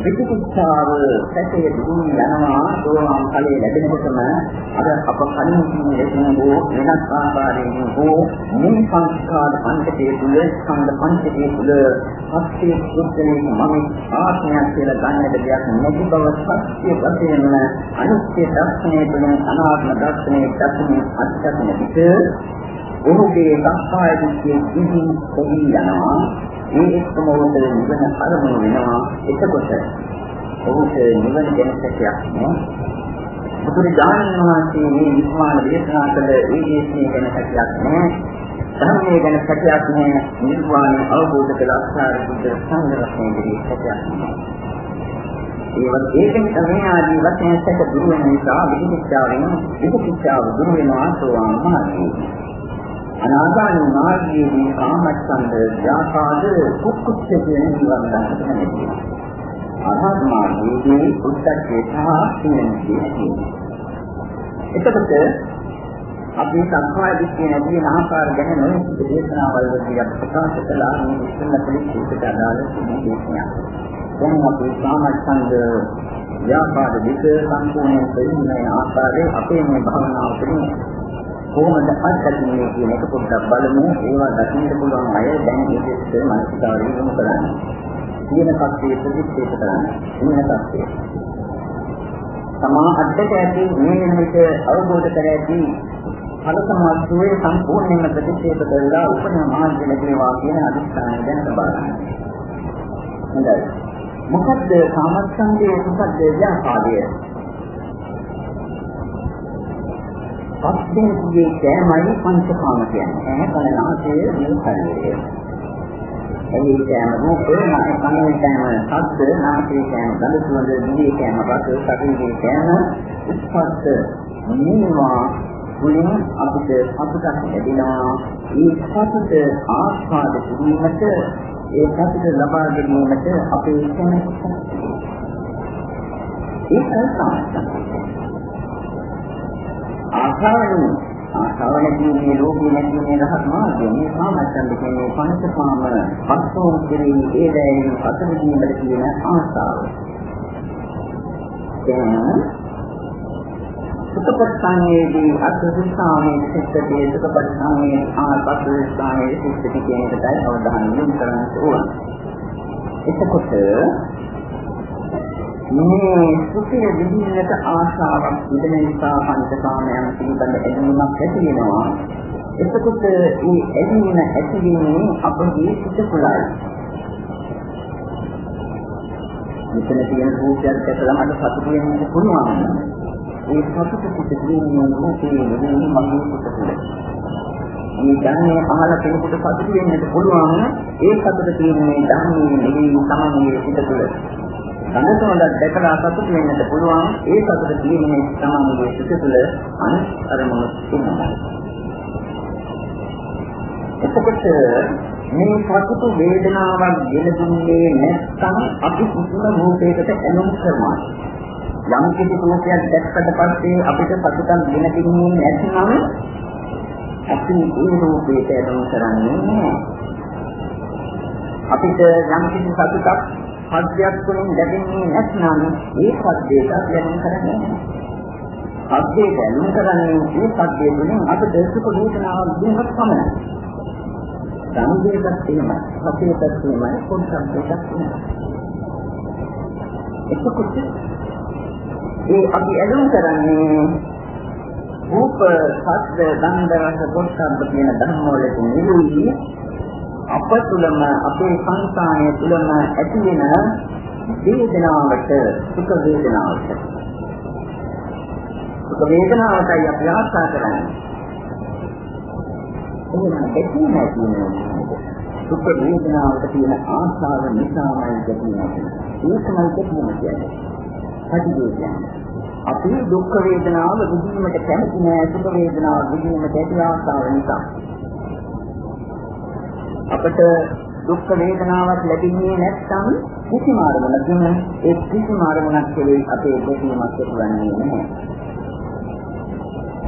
විචිකිච්ඡාව සැකයේ දුරු යනවා. සෝවාන් ඵලයේ ලැබෙනකොටම අර අප කලින් කියන ලෙසින් හෝ වෙනස් ආකාරයෙන් හෝ මේ සංස්කාර පංචකයේ තුල ස්කන්ධ පංචකයේ තුල හස්තේ සුද්ධලේ මම ආත්මයක් කියලා ගන්නට දෙයක් නැති බව සත්‍ය වශයෙන්ම අනිත්‍ය දර්ශනය තුළින් අනාත්ම දර්ශනය දක්වන අත්දැකීම පිට ඔහුගේ සංස්කාර දිගේ දිවි කොහි යනවා. මේ එක්කම උන්ට නිවන අරමුණු වෙනවා එතකොට ඔහුට නිවන ගැන සැකයක් නෑ බුදුරජාණන් වහන්සේ මේ විස්මාන දේශනා කළ ඒ දේශනේ ගැන සැකයක් නෑ ධර්මයේ ගැන සැකයක් නෑ නිර්වාණය අවබෝධ කළ අස්කාර බුද්ධ සංඝරත්නයේ ගැන සැකයක් නෑ ඒවත් ඒකෙන් තමයි ආදී වශයෙන් සැක දුරු වෙන නිසා විචිකිච්ඡාවෙන් විචිකිච්ඡාව දුරු වෙනවා සෝවාන් මාර්ගයේ අනාගාමී මාර්ගයේදී කාමච්ඡන්ද ව්‍යාපාද කුක්කුච්ච කියන නිවන් දකින්නට ලැබෙනවා. අරහත් මාර්ගයේදී උත්තරීය සහ සියන්නේ. එතකොට අපි සංඛාය දිස්ත්‍ය නැති වෙන ආකාර ගැන නොයෙක් දේශනාවල් වලදී අපි ප්‍රකාශ කළා මේ ඉස්සෙල්ලා පිළිච්චේට අදාළ දේශනාවක්. දැන් අපි කාමච්ඡන්ද ව්‍යාපාද දෙක සම්පූර්ණයෙන් පරිණාමය ආකාරයේ අපේ මේ භවනාව තුළින් කොහොමද අත්දැකීමේ කියන එක පොඩ්ඩක් බලමු. ඒවා දකින්න පුළුවන් අය දැන් ඉතිස්ස මානසිකාරී යොමු කරන්නේ. කියන කප්පේ ප්‍රතික්ෂේප කරන්නේ. ඉන්න කප්පේ. තමා අද්දක ඇති මේ විදිහට අවබෝධ කර ඇති ඵලසමාස්තුවේ සම්පූර්ණයෙන්ම ප්‍රතික්ෂේප කරලා උපන මාර්ගය ලැබේවා කියන අදිස්ථානය ගැන කතා හොඳයි. මොකද්ද කාමච්ඡන්දයේ මොකද්ද ව්‍යාපාදය? පස්සේ කෑමයි පංචකාම කියන්නේ. ඇහැ කන නාසය මේ ශරීරය. එහි කෑම රූපේ නාසය කනේ කෑම ශබ්ද නාසයේ කෑම ගඳ සුවඳ දිවේ කෑම රස ශරීරයේ කෑම ස්පර්ශ මේවා වලින් අපිට සතුටක් ලැබෙනවා. ඒ සතුට ආස්වාද කිරීමට ඒ සතුට ලබා ගැනීමට අපේ කැමැත්ත. ඒකයි සාර්ථකයි. ආශාවන ආශාවන කියන්නේ ලෝකේ නැති වෙන රහත් මාර්ගය මේ කාමච්ඡන්ද කියන්නේ පංචකාම පස්සෝ කෙරෙහි ඒ දැයින් අතවිදීමට කියන ආශාව. දැන් සුඛපත්තානයේදී අත්විසාමයේ සිත්තේ සුඛපත්තානයේ ආපස්සාමයේ සිත්තේ කියන එකයි අවධානය යොමු කරන්න ඕන. එතකොට මේ සුඛය විඳින්නට ආශාවක් තිබෙන නිසා පංචකාමයන් පිළිබඳ ඇලීමක් ඇති වෙනවා. එතකොට මේ ඇලීම ඇතිවීමේ අපගේ සිත කුලයි. මෙතන තියෙන රූපයක් දැකලා මට සතුට වෙන්න පුළුවන්. ඒ සතුට පිටින් රූපේ නෙවෙයි මගේ සිත තුළ. මේ ධර්මයේ අහලා කෙනෙකුට සතුට වෙන්නට පුළුවන්. ඒ සතුට තියෙන්නේ ධර්මයේ නෙවෙයි සමානයේ සිත තුළ. සම්පූර්ණ දැකලා සතුට වෙන්නට පුළුවන් ඒ සතුට තියෙන්නේ තමන්ගේ සිත තුළ අනිස්තරම තුනයි. එතකොට මේ සතුට වේදනාවක් ගෙන දුන්නේ නැත්නම් අපි කිසිම රූපයකට ඇලුම් කරනවා. යම් කිසි රූපයක් දැක්කට පස්සේ අපිට සතුටක් ගෙන දෙන්නේ නැත්නම් අපි ඒ රූපයට ඇලුම් කරන්නේ නැහැ. අපිට යම් කිසි සතුටක් පද්‍යයක් තුළින් ලැබෙන්නේ නැත්නම් ඒ පද්‍යයට ලැබෙන කරන්නේ නැහැ. පද්‍යයට ලැබෙන කරන්නේ ඒ පද්‍ය තුළින් අපිට සුඛ වේදනාවක් දෙන්නත් පමණයි. සංවේගයක් තියෙනවා. හතේට තියෙනවා පොඩ්ඩක් දෙකක් තියෙනවා. එතකොට ඒ අපි ඇලුම් කරන්නේ රූප, ශබ්ද, ගන්ධ, රස, පොට්ටබ්බ කියන ධර්ම වලට නෙවෙයි අප තුළම අපේ සංස්කාරය තුළම ඇති වෙන වේදනාවට සුඛ වේදනාවට. සුඛ වේදනාවටයි අපි ආශා කරන්නේ. එහෙනම් දෙකම නැතිනම් සුඛ වේදනාවට තියෙන ආශාව නිසාමයි දෙන්නේ ඒකමයි දෙකම කියන්නේ. හදිසියේ කියන්නේ අපි දුක් වේදනාව විඳීමට කැමති නෑ සුඛ වේදනාව විඳීමට ඇති ආශාව නිසා. අපට දුක් වේදනාවක් ලැබෙන්නේ නැත්නම් කිසිම ආරමුණකින් ඒ කිසිම ආරමුණක් කෙරෙහි අපේ දෙකීමක් ඇතිවන්නේ නැහැ.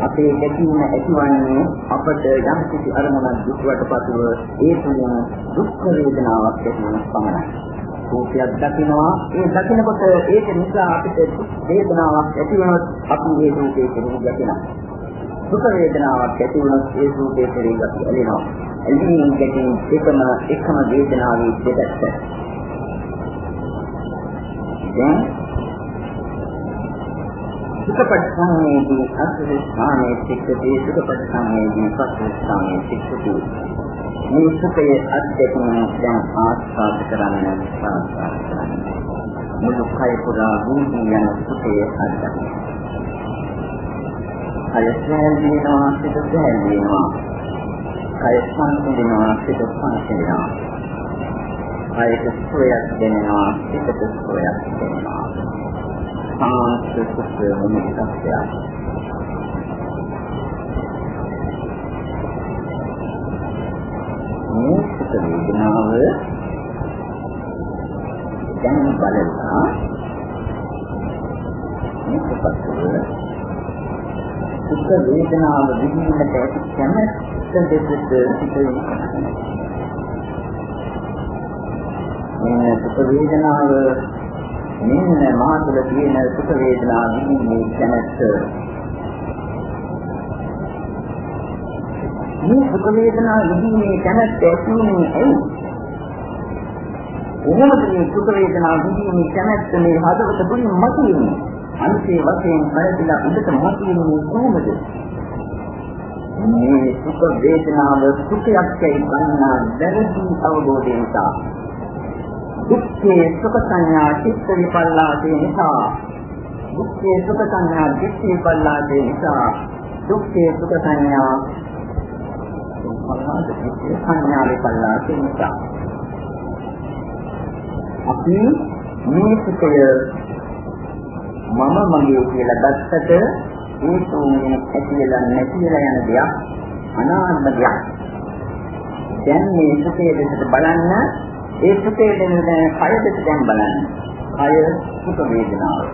අපේ දෙකීම ඇතිවන්නේ අපට යම් කිසි අරමුණක් දුක්වට පසුව ඒ තුළින් දුක් වේදනාවක් ඇතිවන පමණයි. රූපයක් දකිනවා ඒ දකිනකොට ඒක නිසා අපිට වේදනාවක් ඇති වෙනොත් අපි ඒ රූපේ කෙරෙහි දකිනවා සුඛ වේදනාවක් ඇති වුණොත් ඒ රූපේ කෙරෙහි අපි ඇලෙනවා. ඇලීමෙන් ගැටීම එකම එකම වේදනාවේ දෙපැත්ත. දැන් සුඛපට්ඨානයේදී අසුස්ථානයේ සික්කදී සුඛපට්ඨානයේදී පස්සස්ථානයේ සික්කදී මේ සුඛයේ අධ්‍යක්ෂණය දැන් ආස්වාද කරන්න සාස්වාද කරන්න. මුළු කය පුරා වූදී යන සුඛයේ අධ්‍යක්ෂණය කය සෑහලෙනවා සිත සෑහලෙනවා කය සංසිඳෙනවා සිත සංසිඳෙනවා කයට සුවයක් දැනෙනවා සිතට සුවයක් දැනෙනවා සාන්ත සුඛ මොනිකක්ය මේ සුඛ වේදනාව දැන් බලලා මේක පස්සේ සුඛ වේදනාව විඳින්නට ඇති කැමැත්ත දෙකට සිටින මේ සුඛ වේදනාව මෙන්න මා තුළ තියෙන සුඛ වේදනාව විඳින්නේ කැමැත්ත මේ සුඛ වේදනා විඳින්නේ කැමැත්ත ඇතිවෙන්නේ ඇයි? කොහොමද මේ සුඛ වේදනා විඳින්නේ කැමැත්ත මේ හදවත තුලින් මතුවෙන්නේ? අන්තිම වශයෙන් පරිදිලා උඩට මතුවෙන්නේ කොහොමද? මේ සුඛ වේදනාව සුඛයක් කියයි ගන්නා දැරදී අවබෝධය නිසා. දුක්ඛේ සුඛ සංඥා චිත්ත විපල්ලාසේ නිසා. දුක්ඛේ සුඛ සංඥා චිත්ත විපල්ලාසේ නිසා. දුක්ඛේ සුඛ සංඥා පල්ලාද සංඥා විපල්ලාසේ නිසා. අපි මේ සුඛය මම මගේ කියලා ගත්තට ඒ තුනේ ඇතිලා නැතිලා යන දෙයක් අනාත්ම දෙයක්. දැන් මේ සුඛයේ දෙකට බලන්න ඒ සුඛයේ දෙන කය දෙක දැන් බලන්න. කය සුඛ වේදනාව.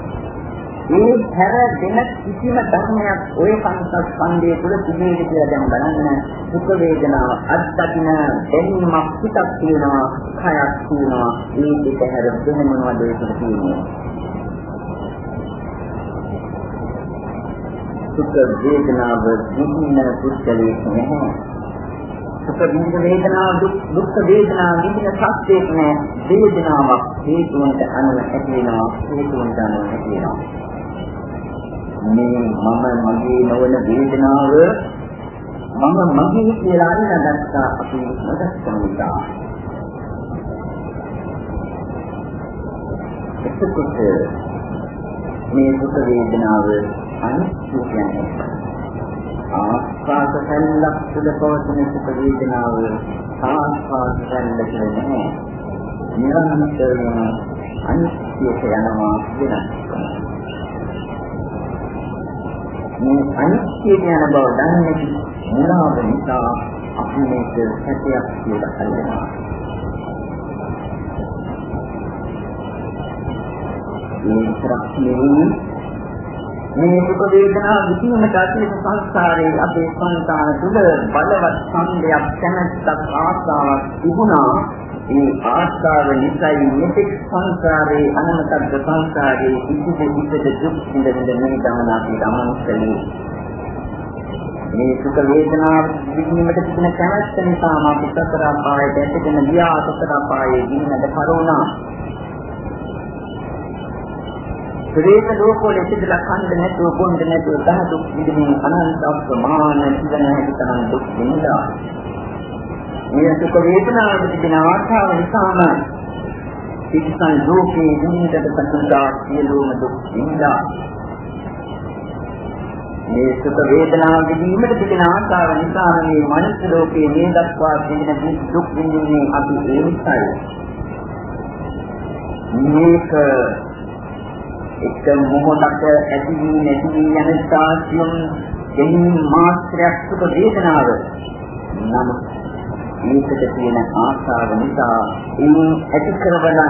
මේ හැර දෙන කිසිම ධර්මයක් ওই සංස්කන්ධය තුළ තිබෙන්නේ කියලා දැන් බලන්න සුඛ වේදනාව අත්දකින්න දැනීමක් පිටක් තියෙනවා කයක් තියෙනවා මේ දෙක හැර වෙන මොනවද ඒක තියෙන්නේ සුඛ වේදනාව විඳින පුද්ගලයෙක් නැහැ. සුඛ විඳ වේදනාව දුක් වේදනාව විඳින සත්‍යයක් නෑ. වේදනාවක් හේතුන්ට අනුව ඇති වෙනවා හේතුන්ට අනුව ඇති වෙනවා. මේ මම මගේ නොවන වේදනාව මම මගේ කියලා අල්ලගත්තා අපි නොදැක්කම නිසා. එතකොට මේ සුඛ වේදනාව අනිත්‍ය කියන්නේ ආස්වාද සැලක් තුළ පවතින සුඛ වේදනාව ආස්වාද සැලක නැහැ නිරන්තරයෙන් අනිත්‍යයට යනවා වෙනස් මේ අනිත්‍ය යන බව දන්නේ මුලාව නිසා අපි මේක සත්‍යයක් කියලා හඳුනනවා මේ ප්‍රශ්නේ මේ සුඛ වේදනා විඳීමට අතීත සංස්කාරයේ අපේ සංතාන තුළ බලවත් සම්දයක් කැමැත්තක් ආසාවක් තිබුණා. ඒ ආස්කාර නිසයි මෙතෙක් සංසාරේ අනන්තද්ද සංසාරේ ඉතිද ඉතිද දුක් විඳින්න මේ ගමන අපි ගමන් කළේ මේ සුඛ වේදනා විඳීමට තිබෙන කැමැත්ත නිසා මා පිටතර ආපායට ඇටගෙන ගියා අතතර ආපායේ ගින්නට කරුණා. ප්‍රේත ලෝකවල ඉඳලා කන්ද නැතුව බොන්න නැතුව දහ දුක් විඳින අනන්ත ප්‍රමාණ ඉඳන හැටි තරම් දුක් විඳා. මේ සුඛ වේදනාවට තිබෙන ආශාව නිසාම පිටසන් ලෝකේ දුන්නට සතුටා සියලුම දුක් විඳා. මේ සුඛ වේදනාව විඳීමට තිබෙන ආශාව නිසා මේ මනුස්ස ලෝකේ මේ දක්වා තිබෙන දුක් විඳින්නේ අපි ඒ නිසායි. මේක එක මොහොතක ඇති වී නැති වී යන සාසියම් දෙහින් මාත්‍රයක් සුඛ වේදනාව. නම් මේකට තියෙන ආශාව නිසා ඉන් ඇති කරවන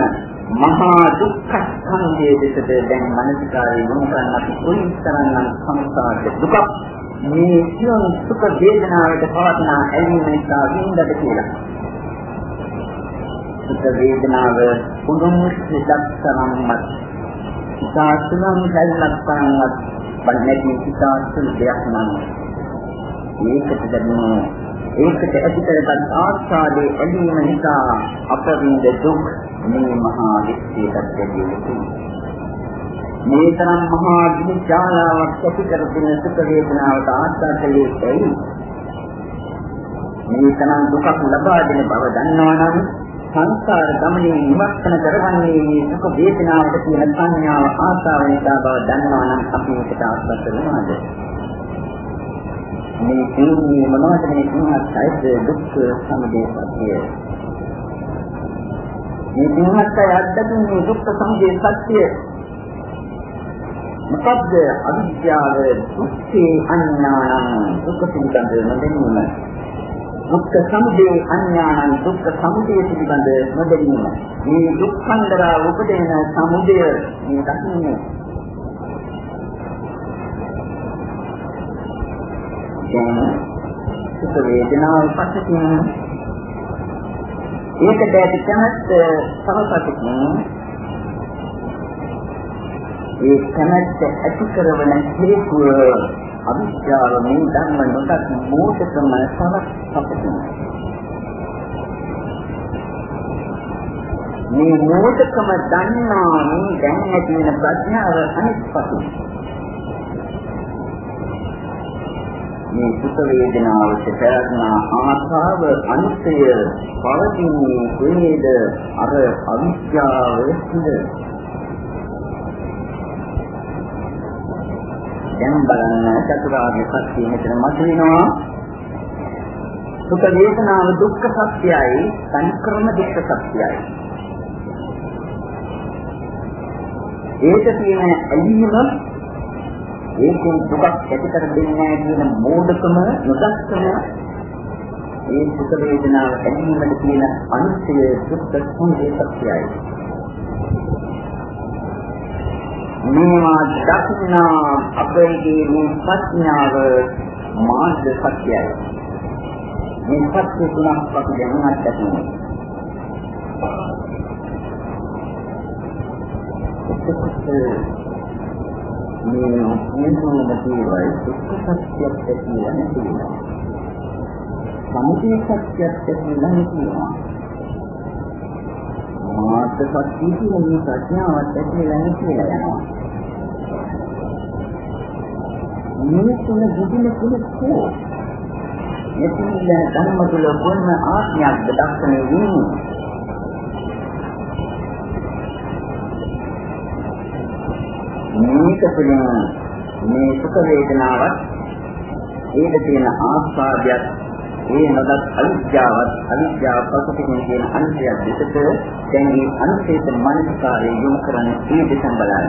මහා දුක්ඛ ස්කන්ධයේ දෙකට දැන් මනසකාරී මොනකන් අපි කොයිතරම්නම් සංසාරක දුක මේ සියුම් සුඛ වේදනාවට පවත්නා ඇලීම නිසා විඳද කියලා. සුඛ වේදනාව පුදුම සිතක්තරම්වත් ඉතාසුනම් දැල්ලක්තරම්වත් බන්නදී ඉතාසුල් දෙයක් නම් ඒකට දැනෙන ඒකට ඇති කරගත් ආස්වාදයේ ඇලීම නිසා අපරින්ද දුක් මේ මහා විශ්වයට දෙවියෝ මේ තරම් මහා විචාලාවක් ඇති කරගෙන සුඛ වේදනාවට ආස්වාදයේ ඇයි? මේ තරම් දුකක් ලබා දෙන බව දන්නවා නම් සංසාර ගමනේ නිවස්සන කරගන්නේ මේ සුඛ වේදනාවට තියෙන සංඥාව ආසාව නිසා බව දන්නවා නම් අපි ඒකට ආස්වාද කරනවාද මේ තීරණය මොනවද මේ තුනක් ඇයිද දුක් සමුදය සත්‍යය? මේ තුනක් අයද්දකින් මේ දුක් සමුදය සත්‍යය. මොකද්ද අවිද්‍යාව? දුක්ඛේ අඥානං. දුක්ඛ පිළිබඳ නොදැනීම දුක්ඛ සමුදය අඥානං දුක්ඛ සමුදය පිළිබඳ නොදැනීම. මේ දුක්ඛන්දරා උපදෙන සමුදය මේ දකින්නේ. දැන් සුඛ වේදනාව පස්සකින් ඒකට ඇති කැමැත්ත සමපතකින් ඒ කැමැත්ත ඇති කරවන හේතුව අවිද්‍යාව මේ ධර්ම නොදත් මෝඩකම සමපතකින් මේ මෝඩකම දන්නා මේ දැන් ඇති වෙන ප්‍රඥාව අනිත් පසු මේ සුඛ වේදනාවට පැරණා ආසාව අනිත්‍ය පවතින්නේ කොහේද? අර අවිද්‍යාව තුළ දැන් බලන්න චතුරාර්ය සත්‍ය මෙතන මතුවෙනවා. සුඛ වේදනාව දුක්ඛ සත්‍යයි සංක්‍රම දුක්ඛ සත්‍යයි ඒක තියෙන ඇලීම ඒකෙන් දුකක් ඇති කර දෙන්නේ නැහැ කියන මෝඩකම නොදක්කම ඒ සුඛ වේදනාව ඇතිවීමට තියෙන අනිත්‍ය දුක්ඛ සමුදය මේවා දක්නා අපේ මේ ප්‍රඥාව මාර්ග සත්‍යයි. මේ සත්‍ය තුනක් අපි දැනගන්න ඕනේ. මේ නිරෝධ දේවල් දුක්ඛ සත්‍යයක් කියලා නෙවෙයි. සමුදය සත්‍යයක් කියලා නෙවෙයි. මාර්ග සත්‍ය කියන්නේ ප්‍රඥාවත් කියලා නෙවෙයි. මේ තුන බුදුන කුලකෝ මෙතන ධර්ම තුල මොන ආඥාවක් දක්වන්නේ වෙන්නේ මේක තුළින් මේ සුඛ වේදනාවත් ඒක තියෙන ආස්වාදයක් ඒ නොදත් අවිද්‍යාවත් අවිද්‍යාව පසුපිටින් තියෙන අන්තයක් දෙකට දැන් මේ අන්තයට මනසකාරය යොමු කරන ඒ දෙසම් බලන්න.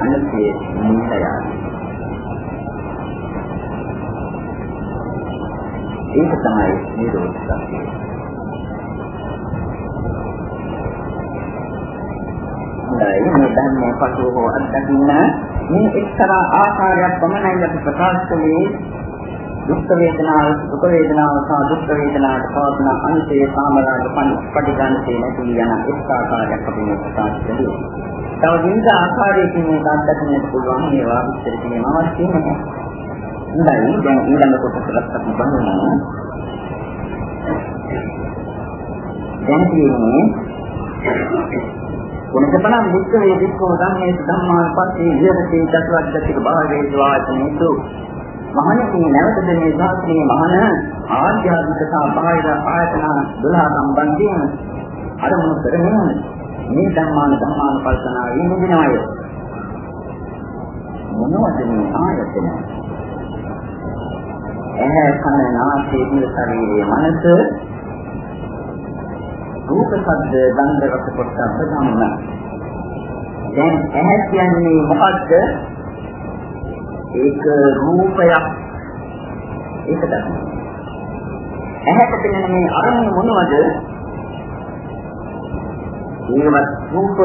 අන්තයේ නිතය. ඒක තමයි නිරෝධ සත්‍යය. හොඳයි මේ ධර්මයේ පසු හෝ අත්දකින්න මේ එක්තරා ආකාරයක් පමණයි අපි ප්‍රකාශ කළේ දුක් වේදනාව සුඛ වේදනාව සහ දුක් වේදනාවට පවතින අන්තයේ සාමරාග පටිඝානයේ නැති යන එක් ආකාරයක් අපි මේ ප්‍රකාශ කළේ. තව විවිධ ආකාරයකින් මේක අත්දකින්නට පුළුවන් ඒවා විස්තර කිරීම අවශ්‍ය නැහැ. හොඳයි දැන් ඊළඟ කොටසට අපි බලමු. දැන් තියෙන්නේ කොනකපණ මුක්ක වේදිකෝ ධම්මේ ධම්මාන පස්සේ විහෙරති චතුරාර්යතික භාවයේ වාචනේතු මහණෙනි නැවතද මේ ශාස්ත්‍රයේ මහණ ආධ්‍යාත්මික සහ බාහිර ආයතන 12 සම්බන්ධයෙන් අරමුණු කරමින් මේ ධම්මාන ධම්මාන පල්සනාවේ නිදිනවය මොනවද මේ ආයතන? එහැ කන නාසය දිව ශරීරයේ මනස රූප ශබ්ද ගන්ධ රස පොට්ටබ්බ ධම්ම දැන් ඇහැ කියන්නේ මොකද්ද ඒක රූපයක්. ඒක තමයි. ඇහැට පෙනෙන මේ අරමුණ මොනවද? ඒවත් රූප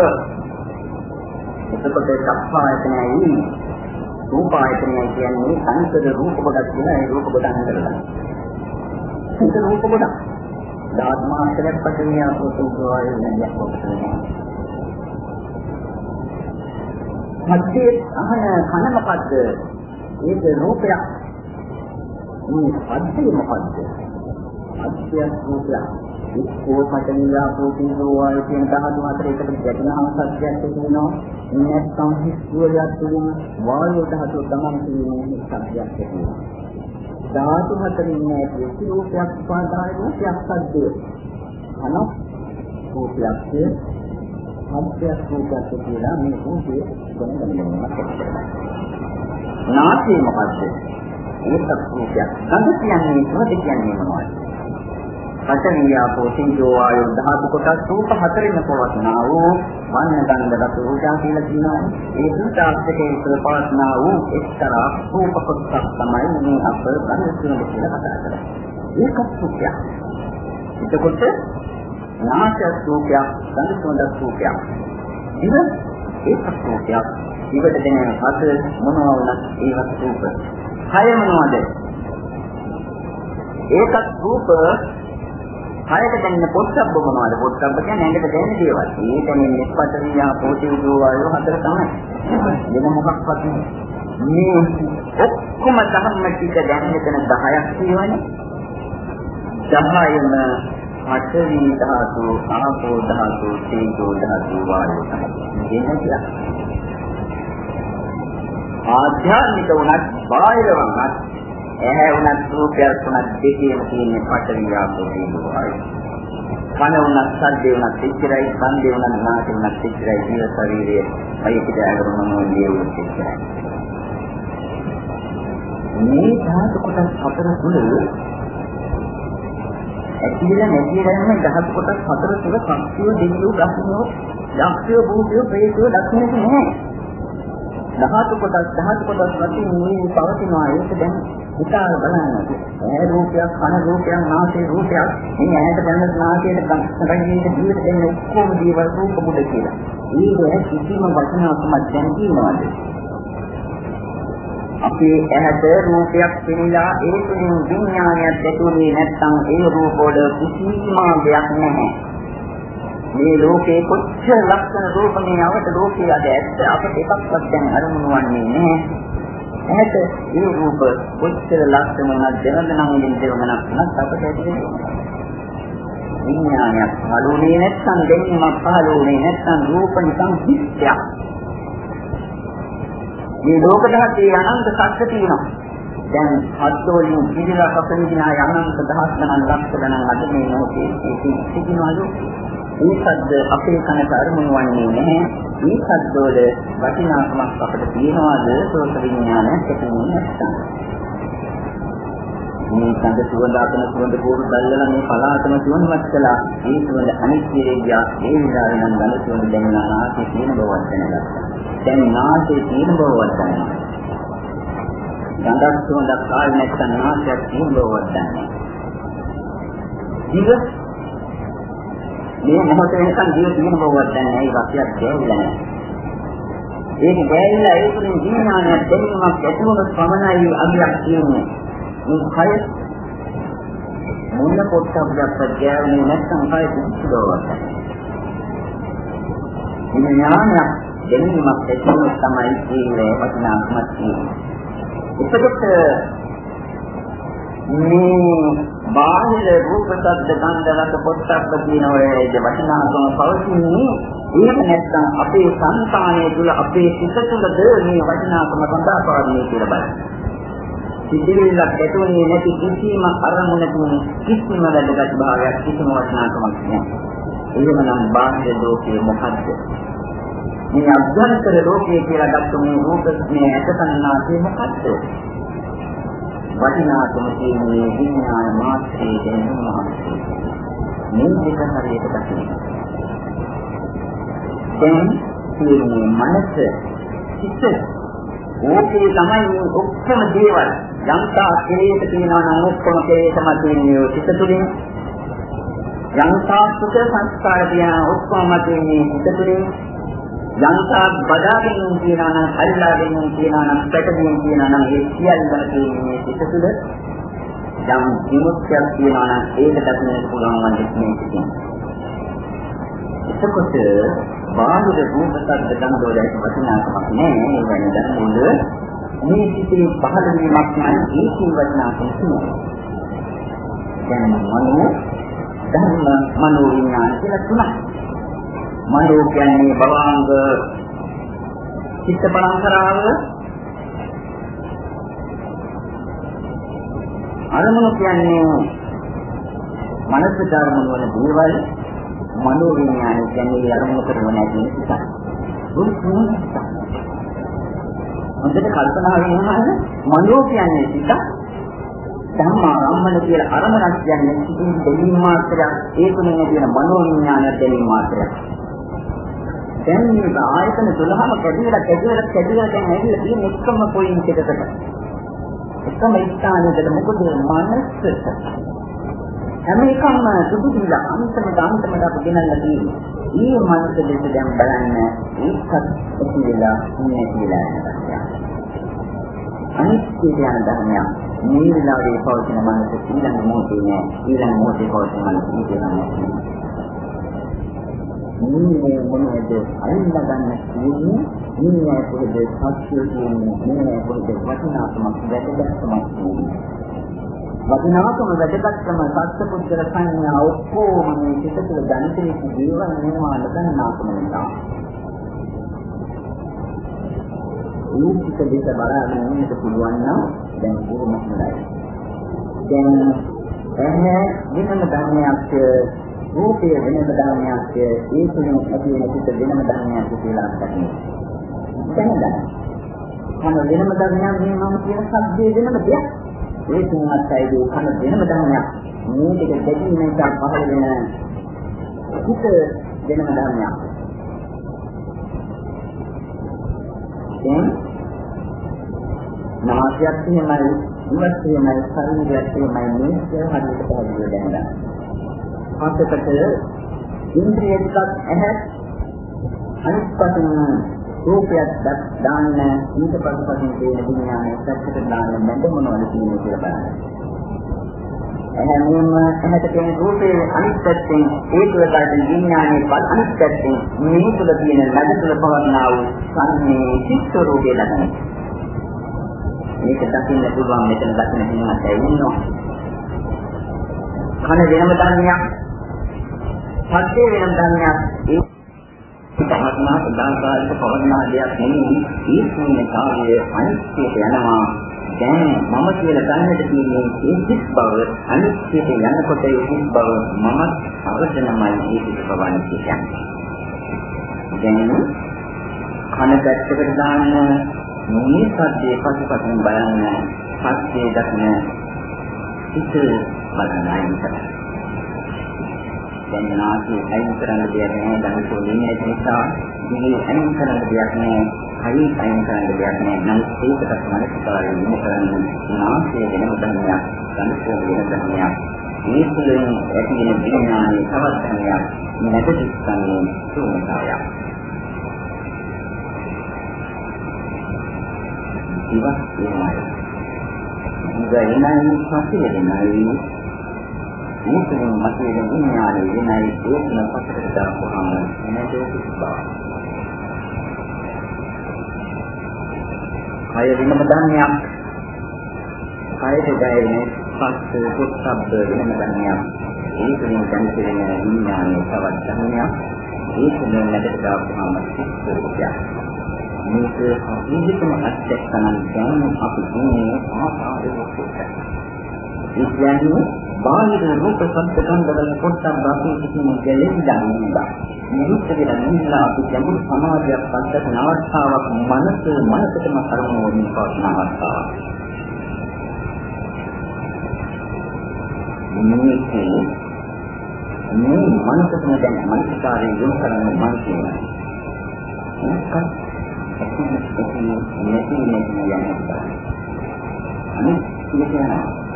එතකොට සක්පායතනයි රූපායතනය කියන්නේ සංකද රූප කොටස් කියන ඒ රූප කොටස් හතරයි ඒක රූප කොටස් ධාත්මාන්තරයක් පටවිය අපෝතෝ ආයෙ නැගයක් කොටනවා. මැදේ අහන කන මොකද්ද? ඒක රූපයක්. මේ අද්දේ මොකද්ද? අද්දේ රූපයක්. එක්කෝ පටවිය අපෝතෝ ආයෙ කියන ධාතු හතර එකට ගැටෙනහම සත්‍යයක් තියෙනවා. නැත්නම් හිස්වලක් තුන වායු ධාතුව තමයි කියන්නේ සත්‍යයක් තියෙනවා. ධාතු හතරින් නැති රූපයක් පාදාය රූපයක් සද්දය. අන රූපයක් සද්දයක් රූපයක් කියලා මේ රූපේ දැනගන්නවා. නාසය මොකද්ද? ඒක රූපයක්. ගඳ කියන්නේ මොකද කියන්නේ මොනවද? පඨවියාපෝ තේජෝ වායෝ ධාතු කොටස් රූප හතරින් පවත්නා වූ වන්න ගන්ධ රස රූපා කියලා කියනවා. ඒ දුතාස්තකේ ප්‍රපාස්නා වූ එක්තරා රූප කොටසක් තමයි මේ අප ගන්න කියන කියලා කතා කරන්නේ. ඒක සුඛයක්. එතකොට නාසය සුඛයක්, ගන්ධ සුවඳ සුඛයක්. ඉතින් ඒක සුඛයක්. ඉවට දෙන හත මොනවා වුණත් ඒවත් රූප. හය මොනවද? ඒකත් රූප හයට දැනෙන පොත්සබ්බ මොනවද? පොත්සබ්බ කියන්නේ ඇඟට දැනෙන දේවල්. මේ දැනෙන්නේ පතරියා පොටි ආයෝ හතර තමයි. වෙන මොකක්වත් මේ ඔක්කොම ධර්ම ටික දැන් මෙතන 10ක් කියවනේ. 10ම පඨවි ධාතු, ආපෝ ධාතු, තේජෝ ධාතු, වායෝ ධාතු. එන්නේ ආධ්‍යාත්මික වුණත් බාහිර වුණත් ඇහැ උනත් රූපයක් උනත් දෙකේම තියෙන පටවිය ආපෝතියයි. කන උනත් සද්දේ උනත් එච්චරයි, සංදේ උනත් නාසය උනත් එච්චරයි, ජීව ශරීරයේ අයිතිට අගමනෝ ලියුත් එච්චරයි. මේ ධාතු කොටස් හතර තුල ඇතිලා නැතිවෙන්න ධාතු කොටස් හතර තුල සත්‍යෝ දෙවියෝ දක්නෝ යක්ෂයෝ භූතයෝ ප්‍රේතයෝ දක්නෝ නැහැ. ධාතු කොටස් ධාතු කොටස් වශයෙන් මේ පවතිනවා ඒක දැන් හිතාල බලන්න. ඒ රූපයක්, කන රූපයක්, නාසයේ රූපයක්, මේ ඇහැට දැනෙන නාසයට රංගිනේට ජීවිත දෙන්න ඔක්කොම දේවල් රූප මුද කියලා. ඒක කිසිම වචනාත්මක දැන කියනවාද? අපේ ඇහැට රූපයක් පෙනිලා ඒ තුලින් විඥානයක් ඇතුලේ නැත්නම් ඒ රූප වල කිසිම දෙයක් නැහැ. මේ ලෝකේ කොච්චර ලක්ෂණ රූපමේ අවට ලෝකයේ අද ඇත්ත අපට එකක්වත් දැන් අරමුණු වන්නේ නැහැ. ඇහැට මේ රූප කොච්චර ලක්ෂණ වුණත් දෙවඳනම් වලින් දෙවඳනක් වුණත් අපට ඇතිවෙන්නේ විඥානයක් පහළුනේ නැත්නම් දෙන්නීමක් පහළුනේ නැත්නම් රූප නිකන් හිස්යක්. මේ ලෝක ධාතයේ අනන්ත සත්‍ය තියෙනවා. දැන් හත්වලින් පිළිලා කපනිනා අනන්ත දහස් ගණන් ලක්ෂ ගණන් අද මේ මොහොතේ සිටිනවලු මේ ශබ්ද අපේ කනට අරමුණු වන්නේ නැහැ. මේ ශබ්දවල වටිනාකමක් අපිට තියනවාද සෝත විඥානය ඇතිවෙන්නේ නැත්නම්. මේ කඳ සුවඳ අතන සුවඳ පොරු දැල්ලලා මේ පලාතම සුවඳවත් කළා. මේ සුවඳ අනිත්‍යයේ ගියා. ඒ විලාරේ නම් ගඳ සුවඳ දැනෙනා නාසයේ තියෙන බවක් දැනගත්තා. දැන් නාසයේ තියෙන බවක් දැනෙනවා. ගඳක් සුවඳක් ආවේ නැත්නම් නාසයක් තියෙන බවක් දැනෙනවා. ජීව මේ මොහොත වෙනකන් ජීවිත තියෙන බවවත් දැන් නැහැ රසයක් දැනෙන්නේ නැහැ. ඒක දැනෙලා ඒ තුලින් විඥානය දැනීමක් ඇතිවෙන පමණයි අභියක් කියන්නේ. මේ කය මොන පොට්ටබ්බක් ප්‍රත්‍යයනේ නැත්නම් කය දුක්ඛදවවත්. මේ ඥානය දැනීමක් ඇතිවෙන තමයි ඒ වටිනාකමක් තියෙන්නේ. එතකොට මේ බාහිර රූප ශබ්ද ගන්ධ රස පොට්ටබ්බ කියන ඔය වටිනාකම පවතින්නේ ඒක නැත්නම් අපේ సంతානය තුළ අපේ සිත තුළද මේ වටිනාකම සඳහා පාරමී කියලා බලන්න. සිතිවිල්ලක් ඇතුලේ නැති කිසිම අරමුණකින් කිසිම වැදගත් භාවයක් කිසිම වටිනාකමක් නැහැ. එහෙමනම් බාහිර ලෝකයේ මොකද්ද? මේ අභ්‍යන්තර ලෝකයේ කියලා ගත්ත මේ රූප මේ ඇසකන්නාසේ මොකද්ද? වටිනාකම තියෙන්නේ විඥාන මාත්‍රයේ දැනුම මේ දෙක හරියට දකින්න. දැන් මේ මනස සිත් ඕකේ තමයි මේ ඔක්කොම දේවල් යම්තා කෙලෙට තියෙනවා නම් ඔක්කොම කෙලෙටම තියෙන්නේ සිත තුළින් යම්තා සුඛ සංස්කාර තියෙන ඔක්කොම තියෙන්නේ සිත තුළින් යන්තා බදාගෙන කියනවා නම් හරිලාගෙන කියනවා නම් පැටගෙන කියනවා නම් ඒ සියල්ලම තියෙන්නේ සිත තුළ යම් විමුක්තියක් තියෙනවා නම් ඒක දකින්න පුළුවන් වන්නේ මේ සිටින්. එතකොට බාහිර රූප සද්ද ගන්ධ වලට වටිනාකමක් නැහැ. ඒ වෙන දැනුමුද මේ සිිතේ පහළ වීමක් නම් ඒකේ වටිනාකම තියෙනවා. දැන් මනෝ ධර්ම මනෝ විඥාන කියලා තුනක්. මනෝ කියන්නේ භවංග චිත්ත පරම්පරාව අරමුණු කියන්නේ මනස ධර්මන වල දේවල් මනෝ විඥාන කියන්නේ අරමුණු කරන නැති නිසා. හොඳට කල්පනා වෙනවාද මනෝ කියන්නේ සිත ධම්මාරම්මන කියලා අරමුණක් කියන්නේ සිතින් දෙලින් මාත්‍රයක් ඒ තුනේ තියෙන මනෝ විඥාන දෙලින් මාත්‍රයක්. දැන් මේ ආයතන 12ම කැඩිලා කැඩිලා කැඩිලා දැන් ඇවිල්ලා තියෙන එකම පොයින්ට් එකකට. එකම ස්ථානයකට මොකද මනසට හැම එකම දුක දිලා අන්තිමට අන්තිමට අපි ගෙනල්ලා තියෙන්නේ. ඊ මනස දෙක දැන් බලන්න ඒකත් ඇති වෙලා ඉන්නේ කියලා නේද? අනිත්‍ය කියන ධර්මයක් මේ විලාවේ පවතින මනස ඊළඟ මොහොතේ නෑ ඊළඟ මොහොතේ පවතින මනස ඊළඟ මොහොතේ මේ මොනවද අයින් ගන්න කියන්නේ මේ පොඩ සත්‍ය කියන්නේ මේ පොඩ වටිනාකමක් වැදගත්කමක් කියන්නේ වටිනාකම වැදගත්කම සත්පුද්ගල සංඥා ඔක්කොම මේ සිත තුළ දැනෙන දේවල් නිර්මාණ කරනාකම නිසා ඌපිට දෙක බලාගෙන ඉන්නට පුළුවන් නම් දැන් බොහොම හොඳයි. දැන් එහේ වෙනම ධර්මයක් රූපය වෙනම ධර්මයක් ඒ තුලින් ඇති වෙන සිත වෙනම ධර්මයක් කියලා අත්දකින්න. දැනගන්න. කන වෙනම ධර්මයක් මේ මම කියන සබ්දේ වෙනම දෙයක්. ඒ තුනත් ඇයිදෝ කන වෙනම ධර්මයක්. මේ දෙක දෙකින් නිසා පහළ වෙන සිත වෙනම ධර්මයක්. දැන් නාසයත් එහෙමයි, ඉවත් එහෙමයි, ශරීරයත් එහෙමයි මේක හරියට පැහැදිලිව දැනගන්න. පස්සකට ඉන්ද්‍රිය ටිකක් ඇහැ අනිත් පැත්තෙන් රූපයක් දාන්න ඊට පස්සෙන් තියෙන විඥානය සැකකට දාන්න බඳ මොනවද කියන්නේ කියලා බලන්න. එහෙනම් එහෙට තියෙන රූපේ අනිත් පැත්තෙන් ඒ තුළ තියෙන විඥානයේ පල් අනිත් පැත්තෙන් මේ තුළ තියෙන ළඟ තුළ පවර්ණා වූ සංමේ චිත්ත රූපේ ළඟ. මේක දකින්න පුළුවන් මෙතන දකින්න කෙනෙක් ඇවිල්නවා. කන වෙනම ධර්මයක්. සත්‍ය වෙනම ධර්මයක්. ඒ පවර්ණා සදාකාලික පවර්ණා දෙයක් නෙමෙයි. ඒ ශූන්‍යතාවය අනිත්‍යයට යනවා. දැන් මම කියලා ගන්නට තියෙන්නේ ඒ සිත් බව අනිත්‍යයට යනකොට ඒ සිත් බව මම අවදනමයි ඒ සිත් බව අනිත්‍ය කියන්නේ. දැන් කන පැත්තකට දාන්න මේ සද්දේ පසුපසින් බලන්න සත්‍යය දක්න සිත් බලන්නයි කරන්නේ. දැන් නාසයේ අයින් කරන්න දෙයක් නැහැ දැන් තෝරන්නේ නිසා මේ අයින් කරන්න දෙයක් නැහැ කයින් අයින් කරන්න දෙයක් නැහැ නම් ඒකට මනසකාරයෙන් යොමු කරන්න නාසයේ වෙනම ධර්මයක් සංස්කෘතික වෙන ධර්මයක්. මේ තුළින් ඇති වෙන විඥානයේ තවත් ධර්මයක් නැද සිස්කන්නේ සෝමතාවයක් ඉවත් වෙනයි ඉතින් පස්සේ වෙනයි මේකෙන් මතේ විඥානයේ වෙනයි ඒකන පස්සට දාපුවාම එනදෝ කිසිබව. කය වෙනම ධර්මයක්. කයට දැනෙන පස්ස පුත්තබ්බ වෙනම ධර්මයක්. ඒකෙන් දැනෙන විඥානයේ තවත් ධර්මයක්. ඒකෙන් නැදට දාපුවාම සිත්තරයක්. මේක අනිත්‍යම අත්‍යක්ෂණ දැන් අපි කියන්නේ ආකාරයකට. ඒ කියන්නේ බාහිර රූප ශබ්ද ගන්ධ වල පොට්ටම් රාශිය කිසිම ගැලෙන්නේ නැහැ. නිරුත් වෙලා නිල්ලා අපි ගැඹුරු සමාධියක් පස්සට නවස්තාවක් මනස මනසටම කර්ම වලින් පවතින අවස්ථාවක්. මේකේ මේ මනසටම දැන් මනසකාරී යොමු කරන මනසේ මේක නැති නැති යනවා. අනිත් කියනවා